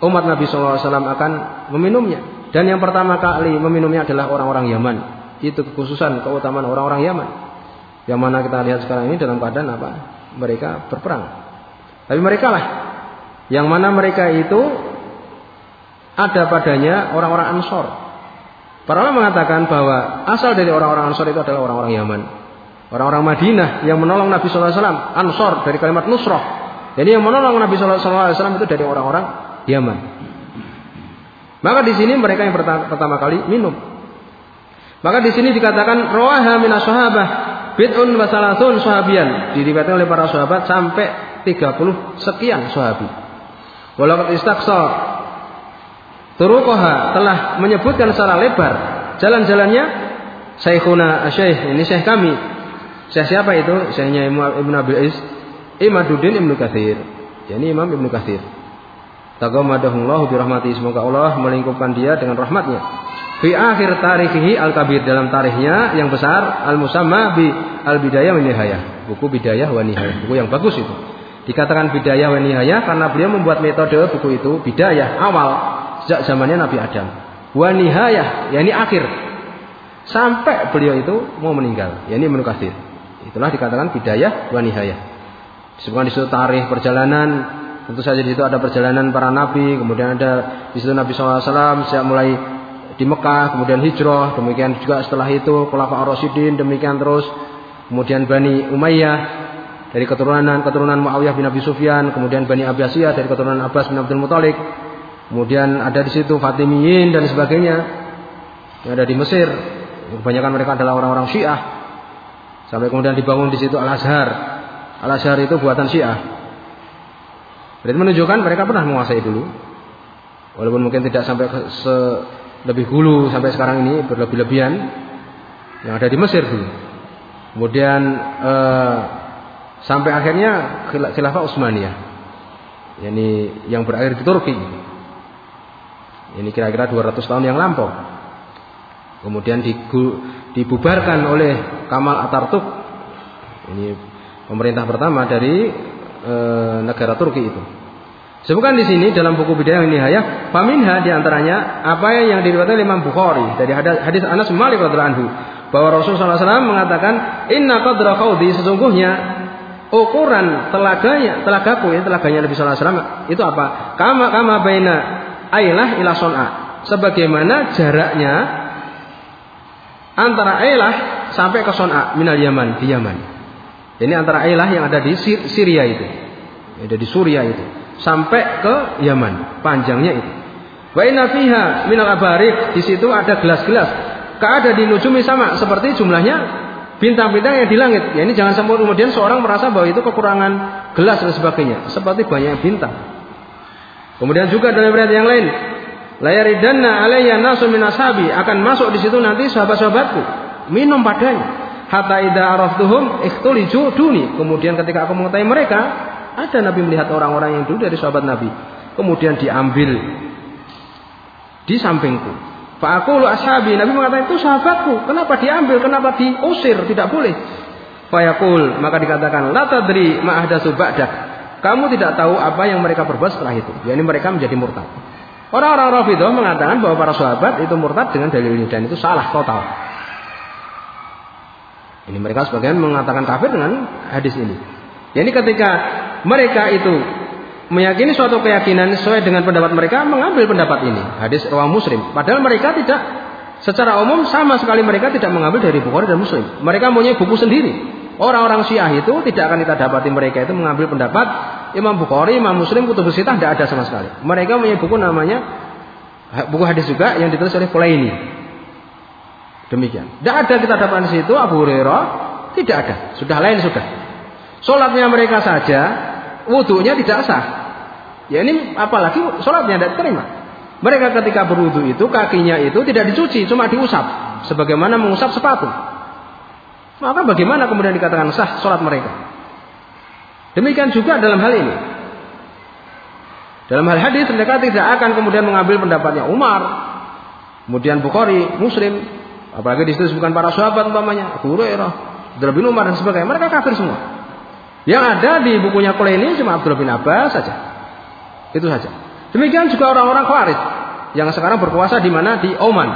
umat Nabi SAW akan meminumnya. Dan yang pertama kali meminumnya adalah orang-orang Yaman. Itu kekhususan keutamaan orang-orang Yaman. Yang mana kita lihat sekarang ini dalam keadaan apa? Mereka berperang. Tapi mereka lah yang mana mereka itu ada padanya orang-orang Ansor. Para ulama mengatakan bahwa asal dari orang-orang Ansor itu adalah orang-orang Yaman. Orang-orang Madinah yang menolong Nabi Wasallam, Ansor dari kalimat Nusrah. Jadi yang menolong Nabi Wasallam itu dari orang-orang Yaman. Maka di sini mereka yang pertama, kali minum. Maka di sini dikatakan rawaha minas sahabah bid'un wa salatun sahabian. Diriwayatkan oleh para sahabat sampai 30 sekian sahabi. Walau istaksa Turukoha telah menyebutkan secara lebar jalan-jalannya Syekhuna Syekh ini Syekh kami. Syekh siapa itu? Syekhnya Ibnu Abil Is Imaduddin Ibnu Katsir. Yani Imam Ibnu Katsir. Tagamadahullahu birahmati semoga Allah melingkupkan dia dengan rahmatnya. Fi akhir tarikihi al-kabir dalam tarikhnya yang besar al-musamma bi al-bidayah wa nihayah. Buku bidayah wa nihayah. Buku yang bagus itu. Dikatakan bidayah wa nihayah karena beliau membuat metode buku itu bidayah awal sejak zamannya Nabi Adam. Wa nihayah, yakni akhir. Sampai beliau itu mau meninggal, yakni Ibnu Katsir. Itulah dikatakan bidayah wa nihayah. Disebutkan di situ tarikh perjalanan, tentu saja di situ ada perjalanan para nabi, kemudian ada di situ Nabi SAW sejak mulai di Mekah, kemudian hijrah, demikian juga setelah itu Khulafa Ar-Rasyidin, demikian terus kemudian Bani Umayyah dari keturunan keturunan Muawiyah bin Abi Sufyan, kemudian Bani Abbasiyah dari keturunan Abbas bin Abdul Muthalib. Kemudian ada di situ Fatimiyin dan sebagainya yang ada di Mesir. Kebanyakan mereka adalah orang-orang Syiah. Sampai kemudian dibangun di situ Al-Azhar. Al-Azhar itu buatan Syiah. Berarti menunjukkan mereka pernah menguasai dulu. Walaupun mungkin tidak sampai ke se lebih hulu sampai sekarang ini berlebih-lebihan yang ada di Mesir dulu. Kemudian eh, sampai akhirnya khilafah Utsmaniyah. Yani yang berakhir di Turki. Ini kira-kira 200 tahun yang lampau. Kemudian dibubarkan oleh Kamal Atatürk. Ini pemerintah pertama dari e, negara Turki itu. Sebutkan di sini dalam buku Bidayah ini Nihayah, faminha di antaranya apa yang diriwayatkan Imam Bukhari dari hadis Anas Malik radhiallahu anhu bahwa Rasulullah SAW mengatakan Inna qadra khawdi sesungguhnya ukuran telaganya telagaku ya telaganya Nabi SAW itu apa? Kama kama baina ailah ila son'a sebagaimana jaraknya antara ailah sampai ke son'a minal Yaman di Yaman. Ini antara ailah yang ada di Syria itu, ada di Suriah itu sampai ke Yaman. Panjangnya itu. Wa inna fiha minal abarik. Di situ ada gelas-gelas. Keada di nujumi sama seperti jumlahnya bintang-bintang yang di langit. Ya ini jangan sampai kemudian seorang merasa bahwa itu kekurangan gelas dan sebagainya. Seperti banyak bintang. Kemudian juga dalam riwayat yang lain, layaridanna alayya nasu min ashabi akan masuk di situ nanti sahabat-sahabatku minum padanya. Hatta idza araftuhum ikhtuliju duni. Kemudian ketika aku mengetahui mereka, ada Nabi melihat orang-orang yang dulu dari sahabat Nabi. Kemudian diambil di sampingku. Pak aku lu ashabi. Nabi mengatakan itu sahabatku. Kenapa diambil? Kenapa diusir? Tidak boleh. Fayaqul maka dikatakan la tadri ma ahdatsu ba'dak. Kamu tidak tahu apa yang mereka perbuat setelah itu. yakni mereka menjadi murtad. Orang-orang Rafidhah mengatakan bahwa para sahabat itu murtad dengan dalil ini dan itu salah total. Ini mereka sebagian mengatakan kafir dengan hadis ini. Jadi ketika mereka itu meyakini suatu keyakinan sesuai dengan pendapat mereka mengambil pendapat ini. Hadis rawah muslim. Padahal mereka tidak secara umum sama sekali mereka tidak mengambil dari Bukhari dan Muslim. Mereka punya buku sendiri. Orang-orang Syiah itu tidak akan kita dapati mereka itu mengambil pendapat Imam Bukhari Imam Muslim kutubus sitah tidak ada sama sekali. Mereka punya buku namanya buku hadis juga yang ditulis oleh Pulaini demikian. Tidak ada kita dapatkan di situ Abu Hurairah tidak ada. Sudah lain sudah. Sholatnya mereka saja, wudhunya tidak sah. Ya ini apalagi sholatnya tidak terima. Mereka ketika berwudhu itu kakinya itu tidak dicuci, cuma diusap, sebagaimana mengusap sepatu. Maka bagaimana kemudian dikatakan sah sholat mereka? Demikian juga dalam hal ini. Dalam hal hadis mereka tidak akan kemudian mengambil pendapatnya Umar, kemudian Bukhari, Muslim, apalagi di situ bukan para sahabat umpamanya, Abu Hurairah, Abdullah Umar dan sebagainya. Mereka kafir semua. Yang ada di bukunya ini cuma Abdullah bin Abbas saja. Itu saja. Demikian juga orang-orang Khawarij yang sekarang berkuasa di mana di Oman.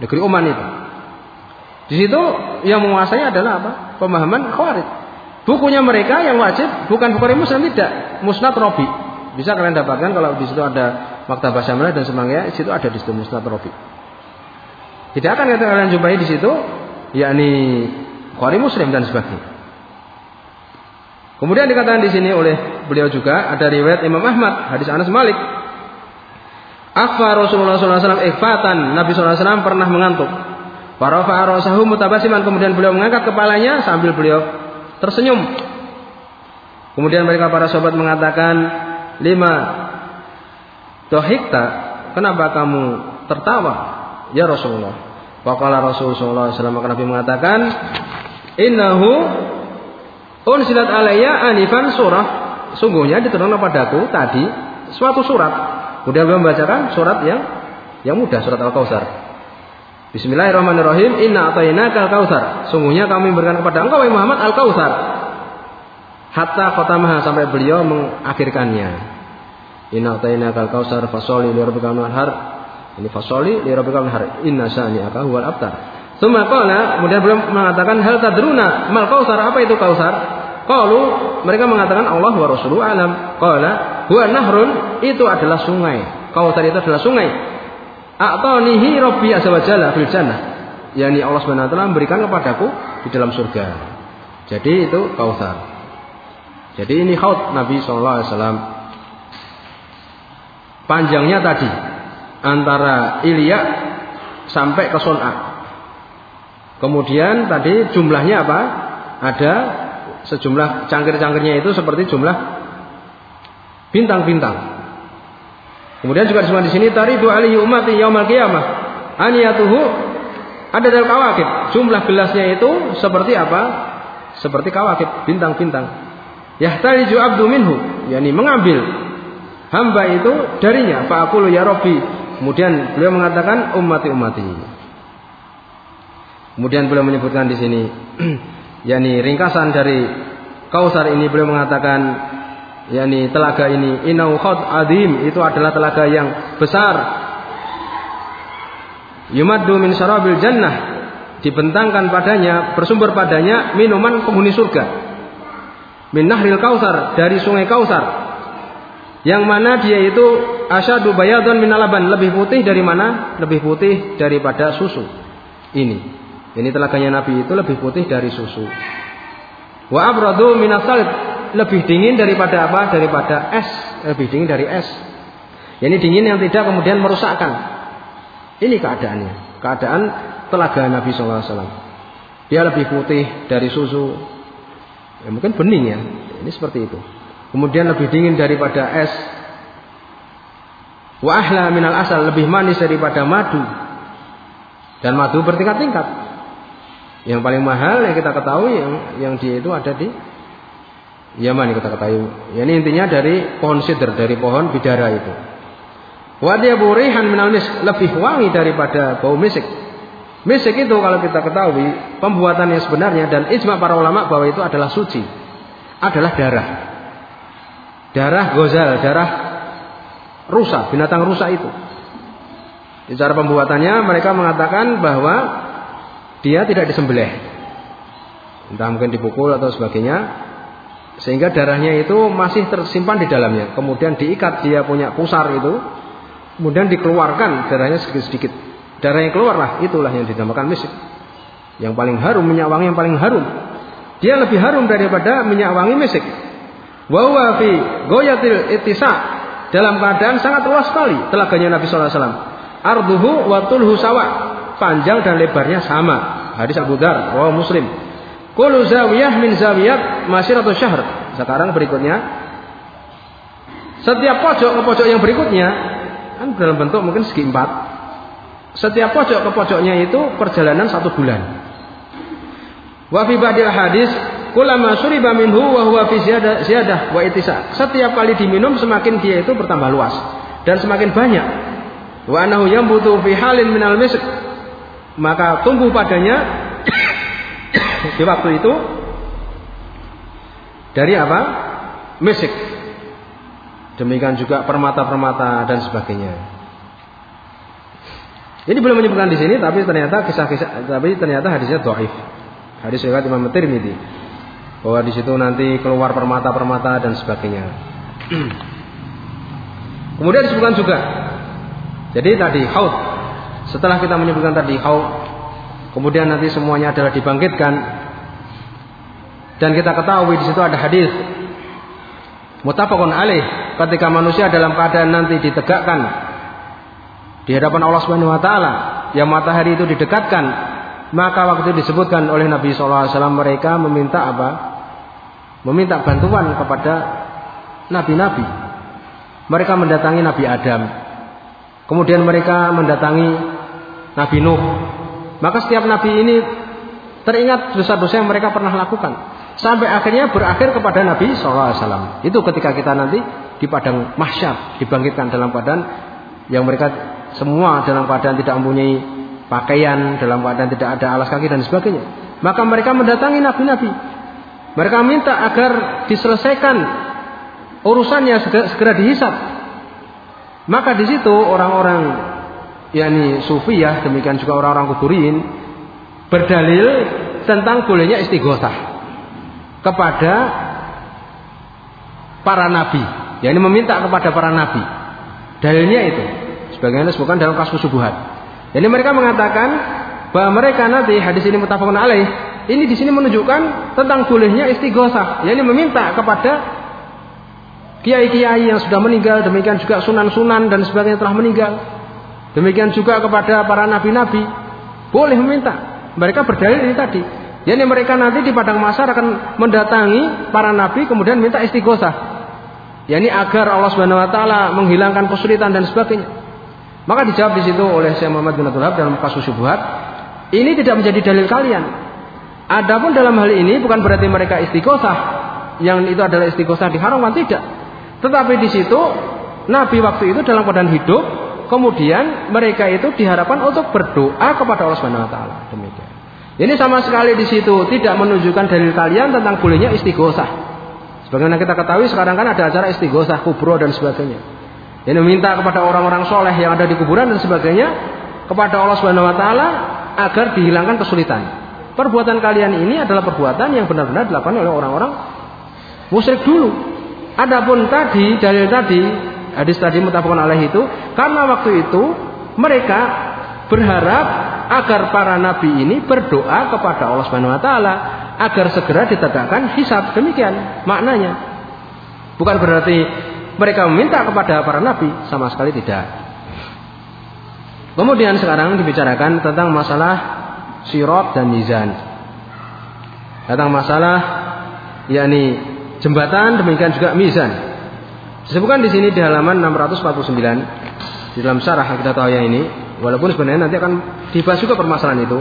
Negeri Oman itu. Di situ yang menguasai adalah apa? Pemahaman Khawarij. Bukunya mereka yang wajib bukan Bukhari Muslim tidak, Musnad Robi. Bisa kalian dapatkan kalau di situ ada Maktabah Syamlah dan sebagainya, di situ ada di situ Musnad Robi. Tidak akan kalian jumpai di situ yakni Bukhari Muslim dan sebagainya. Kemudian dikatakan di sini oleh beliau juga ada riwayat Imam Ahmad hadis Anas Malik. Akfa Rasulullah SAW ikhfatan Nabi SAW pernah mengantuk. Farafa rasahu mutabasiman kemudian beliau mengangkat kepalanya sambil beliau tersenyum. Kemudian mereka para sahabat mengatakan lima dohikta kenapa kamu tertawa ya Rasulullah. Faqala Rasulullah SAW Nabi mengatakan innahu Unsilat alayya anifan surah. Sungguhnya diturunkan padaku tadi suatu surat. Kemudian beliau membacakan surat yang yang mudah surat Al-Kautsar. Bismillahirrahmanirrahim. Inna atainakal kautsar. Sungguhnya kami memberikan kepada engkau wahai Muhammad Al-Kautsar. Hatta khatamaha sampai beliau mengakhirkannya. Inna atainakal kautsar fasoli li rabbikal wanhar. Ini fasoli li rabbikal wanhar. Inna syani'aka huwal abtar. Suma kemudian beliau mengatakan hal tadruna mal kausar apa itu kausar? Qalu mereka mengatakan Allah wa Rasuluhu alam. Qala huwa nahrun itu adalah sungai. Kautsar itu adalah sungai. A'tanihi Rabbi azza wa fil jannah. Yani Allah Subhanahu wa taala memberikan kepadaku di dalam surga. Jadi itu kautsar. Jadi ini haud Nabi wasallam. Panjangnya tadi antara Ilya sampai ke Son'a. Kemudian tadi jumlahnya apa? Ada sejumlah cangkir-cangkirnya itu seperti jumlah bintang-bintang. Kemudian juga disebut di sini tari dua alaihi ummati yaumal qiyamah. Aniyatuhu ada dari kawakib. Jumlah gelasnya itu seperti apa? Seperti kawakib, bintang-bintang. Yahtaliju abdu minhu, yakni mengambil hamba itu darinya. Fa'aqulu ya Rabbi. Kemudian beliau mengatakan ummati-ummati. Kemudian beliau menyebutkan di sini yakni ringkasan dari Kausar ini beliau mengatakan yakni telaga ini inau adim itu adalah telaga yang besar. Yumaddu min syarabil jannah dibentangkan padanya bersumber padanya minuman penghuni surga. Min nahril kausar dari sungai kausar. Yang mana dia itu asyadu bayadun min alaban lebih putih dari mana? Lebih putih daripada susu ini ini telaganya Nabi itu lebih putih dari susu. Wa abradu minasalid lebih dingin daripada apa? Daripada es, lebih dingin dari es. Ini dingin yang tidak kemudian merusakkan. Ini keadaannya. Keadaan telaga Nabi SAW. Dia lebih putih dari susu. Ya, mungkin bening ya. Ini seperti itu. Kemudian lebih dingin daripada es. Wa ahla minal asal lebih manis daripada madu. Dan madu bertingkat-tingkat. Yang paling mahal yang kita ketahui yang yang dia itu ada di Yaman kita ketahui. Ya, ini intinya dari pohon sidr, dari pohon bidara itu. Wadiya burihan minal misk lebih wangi daripada bau misik. Misik itu kalau kita ketahui pembuatan yang sebenarnya dan ijma para ulama bahwa itu adalah suci. Adalah darah. Darah gozal, darah rusa, binatang rusa itu. Di cara pembuatannya mereka mengatakan bahwa dia tidak disembelih. Entah mungkin dipukul atau sebagainya. Sehingga darahnya itu masih tersimpan di dalamnya. Kemudian diikat dia punya pusar itu. Kemudian dikeluarkan darahnya sedikit-sedikit. Darah yang keluar lah itulah yang dinamakan misik. Yang paling harum, minyak wangi yang paling harum. Dia lebih harum daripada minyak wangi misik. Wa fi goyatil itisa dalam keadaan sangat luas sekali telaganya Nabi wasallam. Arduhu wa tulhu sawa panjang dan lebarnya sama. Hadis Abu Dar, rawi Muslim. Kullu zawiyah min zawiyat atau syahr. Sekarang berikutnya setiap pojok ke pojok yang berikutnya kan dalam bentuk mungkin segi empat. Setiap pojok ke pojoknya itu perjalanan satu bulan. Wa fi ba'dil hadis kulama suriba minhu wa huwa fi ziyadah wa itisa. Setiap kali diminum semakin dia itu bertambah luas dan semakin banyak. Wa annahu yambutu fi halin minal misk maka tumbuh padanya di waktu itu dari apa? Mesik. Demikian juga permata-permata dan sebagainya. Ini belum menyebutkan di sini, tapi ternyata kisah-kisah, tapi ternyata hadisnya doif. Hadis riwayat Imam Tirmidzi bahwa di situ nanti keluar permata-permata dan sebagainya. Kemudian disebutkan juga. Jadi tadi haud setelah kita menyebutkan tadi haul, kemudian nanti semuanya adalah dibangkitkan, Dan kita ketahui di situ ada hadis mutafakun alaih ketika manusia dalam keadaan nanti ditegakkan di hadapan Allah Subhanahu wa taala yang matahari itu didekatkan maka waktu disebutkan oleh Nabi SAW mereka meminta apa? Meminta bantuan kepada nabi-nabi. Mereka mendatangi Nabi Adam. Kemudian mereka mendatangi Nabi Nuh. Maka setiap nabi ini teringat dosa-dosa yang mereka pernah lakukan. Sampai akhirnya berakhir kepada Nabi SAW. Itu ketika kita nanti di padang mahsyar dibangkitkan dalam keadaan yang mereka semua dalam keadaan tidak mempunyai pakaian, dalam keadaan tidak ada alas kaki dan sebagainya. Maka mereka mendatangi nabi-nabi. Mereka minta agar diselesaikan urusannya segera, segera dihisap. Maka di situ orang-orang yakni sufiyah demikian juga orang-orang kuburin berdalil tentang bolehnya istighosah kepada para nabi. Ya ini meminta kepada para nabi. Dalilnya itu. Sebagaimana disebutkan dalam kasus subuhat. Jadi mereka mengatakan bahwa mereka nanti hadis ini mutafakun alaih ini di sini menunjukkan tentang bolehnya istighosah. Ya ini meminta kepada kiai-kiai yang sudah meninggal, demikian juga sunan-sunan dan sebagainya telah meninggal. Demikian juga kepada para nabi-nabi boleh meminta. Mereka berdalil ini tadi. Yani mereka nanti di padang masar akan mendatangi para nabi kemudian minta istighosah. Yani agar Allah Subhanahu wa taala menghilangkan kesulitan dan sebagainya. Maka dijawab di situ oleh Syekh Muhammad bin Abdul dalam kasus syubhat, ini tidak menjadi dalil kalian. Adapun dalam hal ini bukan berarti mereka istighosah yang itu adalah istighosah diharamkan tidak. Tetapi di situ Nabi waktu itu dalam keadaan hidup, kemudian mereka itu diharapkan untuk berdoa kepada Allah Subhanahu wa taala. Demikian. Ini sama sekali di situ tidak menunjukkan dalil kalian tentang bolehnya istighosah. Sebagaimana kita ketahui sekarang kan ada acara istighosah kubro dan sebagainya. Ini meminta kepada orang-orang soleh yang ada di kuburan dan sebagainya kepada Allah Subhanahu Wa Taala agar dihilangkan kesulitan. Perbuatan kalian ini adalah perbuatan yang benar-benar dilakukan oleh orang-orang musyrik dulu. Adapun tadi dalil tadi hadis tadi mutafakun alaih itu karena waktu itu mereka berharap agar para nabi ini berdoa kepada Allah Subhanahu wa taala agar segera ditegakkan hisab. Demikian maknanya. Bukan berarti mereka meminta kepada para nabi, sama sekali tidak. Kemudian sekarang dibicarakan tentang masalah sirot dan mizan. Tentang masalah yakni jembatan demikian juga mizan. Disebutkan di sini di halaman 649 di dalam syarah kita tahu yang ini Walaupun sebenarnya nanti akan dibahas juga permasalahan itu.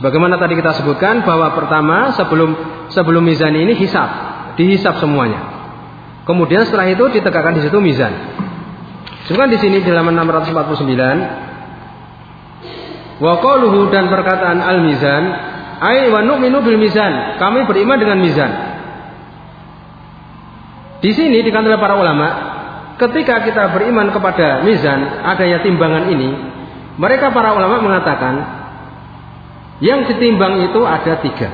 Sebagaimana tadi kita sebutkan bahwa pertama sebelum sebelum mizan ini hisap, dihisap semuanya. Kemudian setelah itu ditegakkan di situ mizan. Sebutkan di sini di halaman 649 wa qaluhu dan perkataan al mizan ai wa nu'minu bil mizan. Kami beriman dengan mizan. Di sini dikatakan para ulama ketika kita beriman kepada mizan, adanya timbangan ini, mereka para ulama mengatakan yang ditimbang itu ada tiga.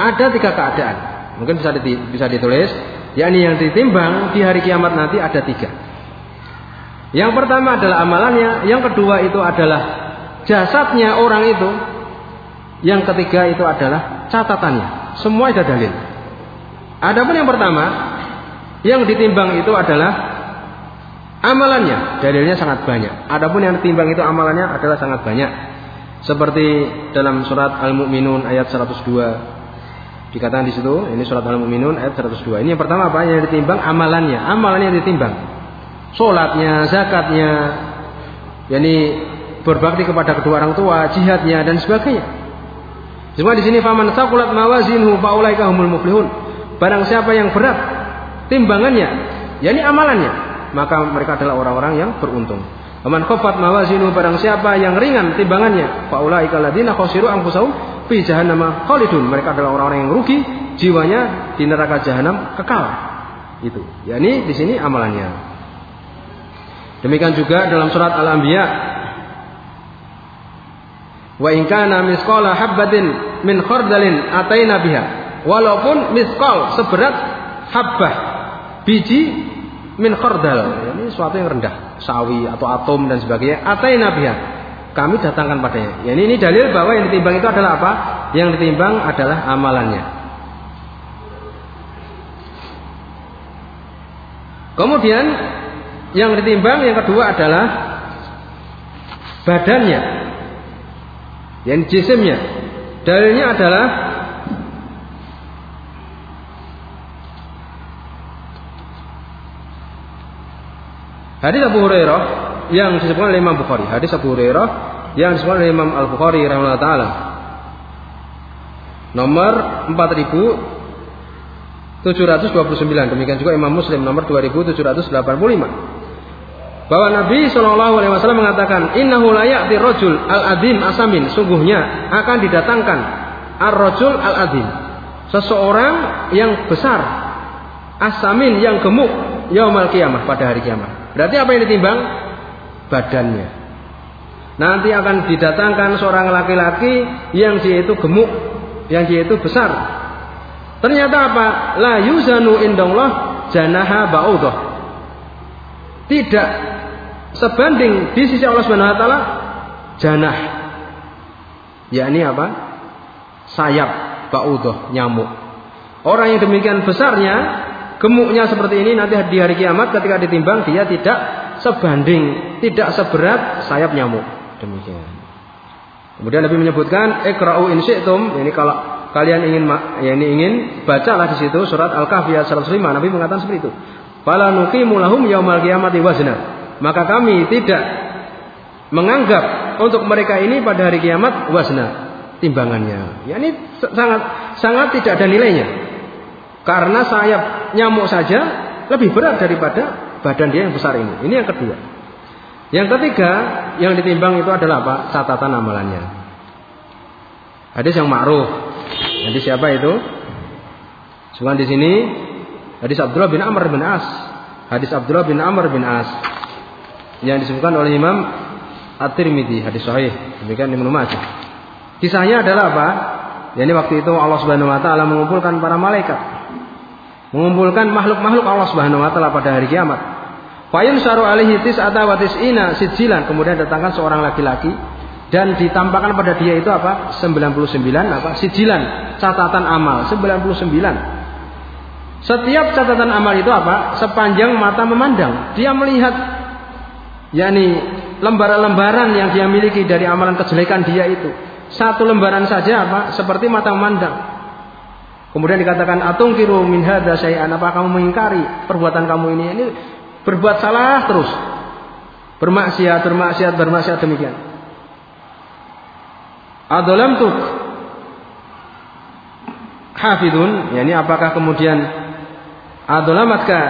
Ada tiga keadaan. Mungkin bisa bisa ditulis, yakni yang ditimbang di hari kiamat nanti ada tiga. Yang pertama adalah amalannya, yang kedua itu adalah jasadnya orang itu, yang ketiga itu adalah catatannya. Semua ada dalil. Adapun yang pertama, yang ditimbang itu adalah Amalannya, dalilnya sangat banyak. Adapun yang ditimbang itu amalannya adalah sangat banyak. Seperti dalam surat Al-Mu'minun ayat 102. Dikatakan di situ, ini surat Al-Mu'minun ayat 102. Ini yang pertama apa? Yang ditimbang amalannya. Amalannya yang ditimbang. Solatnya, zakatnya, yakni berbakti kepada kedua orang tua, jihadnya dan sebagainya. Cuma di sini faman saqulat mawazinhu faulaika humul muflihun. Barang siapa yang berat timbangannya, yakni amalannya, maka mereka adalah orang-orang yang beruntung. Aman khafat mawazinu barang siapa yang ringan timbangannya, faulaika ladina khasiru anfusahum fi jahannam khalidun. Mereka adalah orang-orang yang rugi, jiwanya di neraka jahanam kekal. Itu. yakni di sini amalannya. Demikian juga dalam surat Al-Anbiya Wa in kana misqala habatin min khardalin ataina biha. Walaupun misqal seberat habbah biji min khardal ini suatu yang rendah sawi atau atom dan sebagainya atai nabiha kami datangkan padanya. Ya, ini, ini dalil bahwa yang ditimbang itu adalah apa? Yang ditimbang adalah amalannya. Kemudian yang ditimbang yang kedua adalah badannya. Yang jisimnya. Dalilnya adalah Hadis Abu Hurairah yang disebutkan oleh Imam Bukhari. Hadis Abu Hurairah yang disebutkan oleh Imam Al Bukhari rahimahullah taala. Nomor 4729. Demikian juga Imam Muslim nomor 2785. Bahwa Nabi Shallallahu Alaihi Wasallam mengatakan, Innahu layak rojul al adim asamin. Sungguhnya akan didatangkan ar rojul al adim. Seseorang yang besar, asamin yang gemuk, yaumal kiamah pada hari kiamat. Berarti apa yang ditimbang? Badannya. Nanti akan didatangkan seorang laki-laki yang dia itu gemuk, yang dia itu besar. Ternyata apa? La yuzanu indallah janaha ba'udah. Tidak sebanding di sisi Allah Subhanahu wa taala janah. Yakni apa? Sayap ba'udah nyamuk. Orang yang demikian besarnya gemuknya seperti ini nanti di hari kiamat ketika ditimbang dia tidak sebanding, tidak seberat sayap nyamuk. Demikian. Kemudian Nabi menyebutkan ikra'u in syi'tum, ini kalau kalian ingin ya ini ingin bacalah di situ surat Al-Kahfi ayat 105 Nabi mengatakan seperti itu. Fala nuqimu lahum yaumal qiyamati wazna. Maka kami tidak menganggap untuk mereka ini pada hari kiamat wasna timbangannya. Ya ini sangat sangat tidak ada nilainya. Karena sayap nyamuk saja lebih berat daripada badan dia yang besar ini. Ini yang kedua. Yang ketiga, yang ditimbang itu adalah apa? Catatan amalannya. Hadis yang ma'ruf. Hadis siapa itu? Cuma di sini hadis Abdullah bin Amr bin As. Hadis Abdullah bin Amr bin As yang disebutkan oleh Imam At-Tirmidzi, hadis sahih. Demikian Ibnu Majah. Kisahnya adalah apa? Yani waktu itu Allah Subhanahu wa taala mengumpulkan para malaikat mengumpulkan makhluk-makhluk Allah Subhanahu wa taala pada hari kiamat. Fayun saru alaihi tis'ata wa tis'ina sijilan kemudian datangkan seorang laki-laki dan ditampakkan pada dia itu apa? 99 apa? Sijilan, catatan amal 99. Setiap catatan amal itu apa? Sepanjang mata memandang. Dia melihat yakni lembaran-lembaran yang dia miliki dari amalan kejelekan dia itu. Satu lembaran saja apa? Seperti mata memandang. Kemudian dikatakan atung kiru min hadza syai'an apa kamu mengingkari perbuatan kamu ini? Ini berbuat salah terus. Bermaksiat, bermaksiat, bermaksiat demikian. Adolam tuh hafidun, ya ini apakah kemudian adolamatka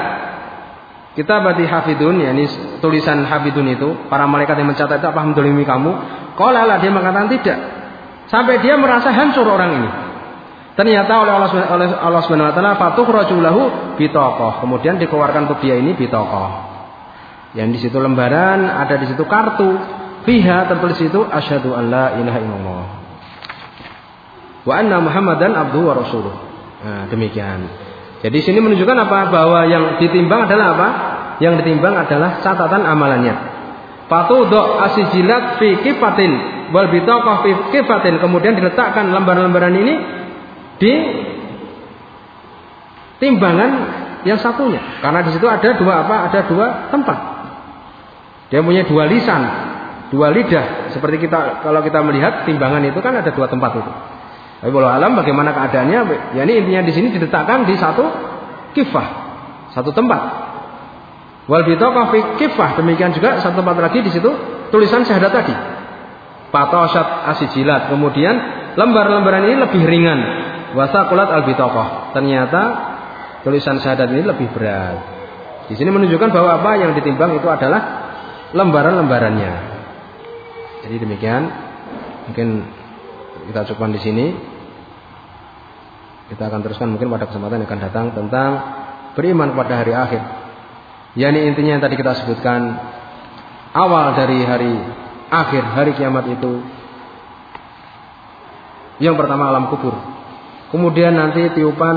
kita berarti hafidun, ya ini tulisan hafidun itu para malaikat yang mencatat itu apa mendolimi kamu? Kalau dia mengatakan tidak, sampai dia merasa hancur orang ini. Ternyata oleh Allah oleh Allah Subhanahu wa taala fatukhraju lahu bitaqah. Kemudian dikeluarkan untuk dia ini bitaqah. Yang di situ lembaran, ada di situ kartu. Fiha tertulis itu asyhadu alla ilaha illallah. Wa anna Muhammadan abduhu wa rasuluh. Nah, demikian. Jadi sini menunjukkan apa? Bahwa yang ditimbang adalah apa? Yang ditimbang adalah catatan amalannya. Fatudok asijilat fi kifatin wal bitaqah fi kifatin. Kemudian diletakkan lembaran-lembaran ini di timbangan yang satunya. Karena di situ ada dua apa? Ada dua tempat. Dia punya dua lisan, dua lidah. Seperti kita kalau kita melihat timbangan itu kan ada dua tempat itu. Tapi kalau alam bagaimana keadaannya? Ya ini intinya di sini diletakkan di satu kifah, satu tempat. Wal fi kifah demikian juga satu tempat lagi di situ tulisan syahadat tadi. Patosat asijilat. Kemudian lembar-lembaran ini lebih ringan wasakulat al bitokoh. Ternyata tulisan syahadat ini lebih berat. Di sini menunjukkan bahwa apa yang ditimbang itu adalah lembaran-lembarannya. Jadi demikian. Mungkin kita cukupkan di sini. Kita akan teruskan mungkin pada kesempatan yang akan datang tentang beriman pada hari akhir. Yani intinya yang tadi kita sebutkan awal dari hari akhir hari kiamat itu yang pertama alam kubur Kemudian nanti tiupan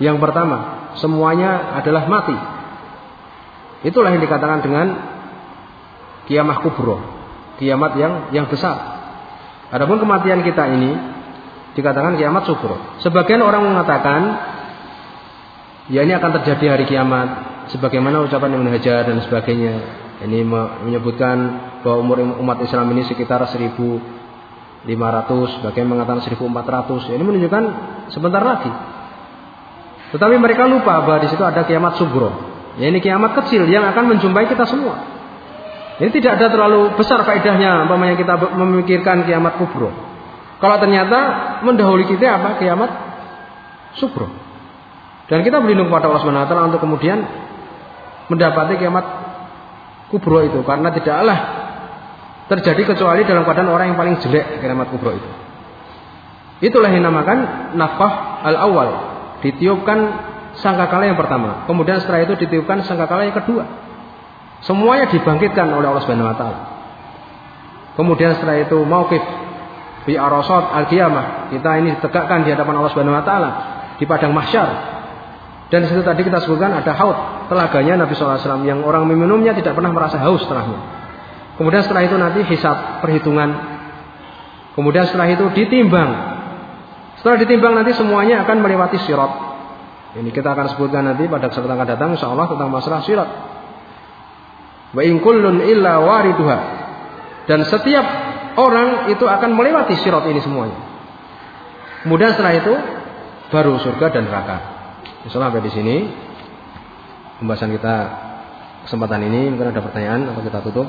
yang pertama, semuanya adalah mati. Itulah yang dikatakan dengan kiamah kubro. kiamat yang yang besar. Adapun kematian kita ini dikatakan kiamat syukur. Sebagian orang mengatakan ya ini akan terjadi hari kiamat sebagaimana ucapan Ibnu Hajar dan sebagainya. Ini menyebutkan bahwa umur umat Islam ini sekitar 1500, sebagian mengatakan 1400. Ini menunjukkan sebentar lagi. Tetapi mereka lupa bahwa di situ ada kiamat sugro. Ya ini kiamat kecil yang akan menjumpai kita semua. Ini tidak ada terlalu besar faedahnya umpamanya kita memikirkan kiamat kubro. Kalau ternyata mendahului kita apa? Kiamat sugro. Dan kita berlindung kepada Allah Subhanahu untuk kemudian mendapati kiamat kubro itu karena tidaklah terjadi kecuali dalam keadaan orang yang paling jelek kiamat kubro itu. Itulah yang dinamakan nafkah al-awwal, ditiupkan sangkakala yang pertama. Kemudian setelah itu ditiupkan sangkakala yang kedua. Semuanya dibangkitkan oleh Allah Subhanahu wa taala. Kemudian setelah itu mauqif fi arasat al-qiyamah. Kita ini ditegakkan di hadapan Allah Subhanahu wa taala di padang mahsyar. Dan situ tadi kita sebutkan ada haud, telaganya Nabi SAW yang orang meminumnya tidak pernah merasa haus setelahnya. Kemudian setelah itu nanti hisab, perhitungan. Kemudian setelah itu ditimbang. Setelah ditimbang nanti semuanya akan melewati sirat. Ini kita akan sebutkan nanti pada kesempatan akan datang insya Allah tentang masalah sirat. Wa illa wariduha. Dan setiap orang itu akan melewati sirat ini semuanya. Kemudian setelah itu baru surga dan neraka. Insyaallah sampai di sini pembahasan kita kesempatan ini mungkin ada pertanyaan atau kita tutup.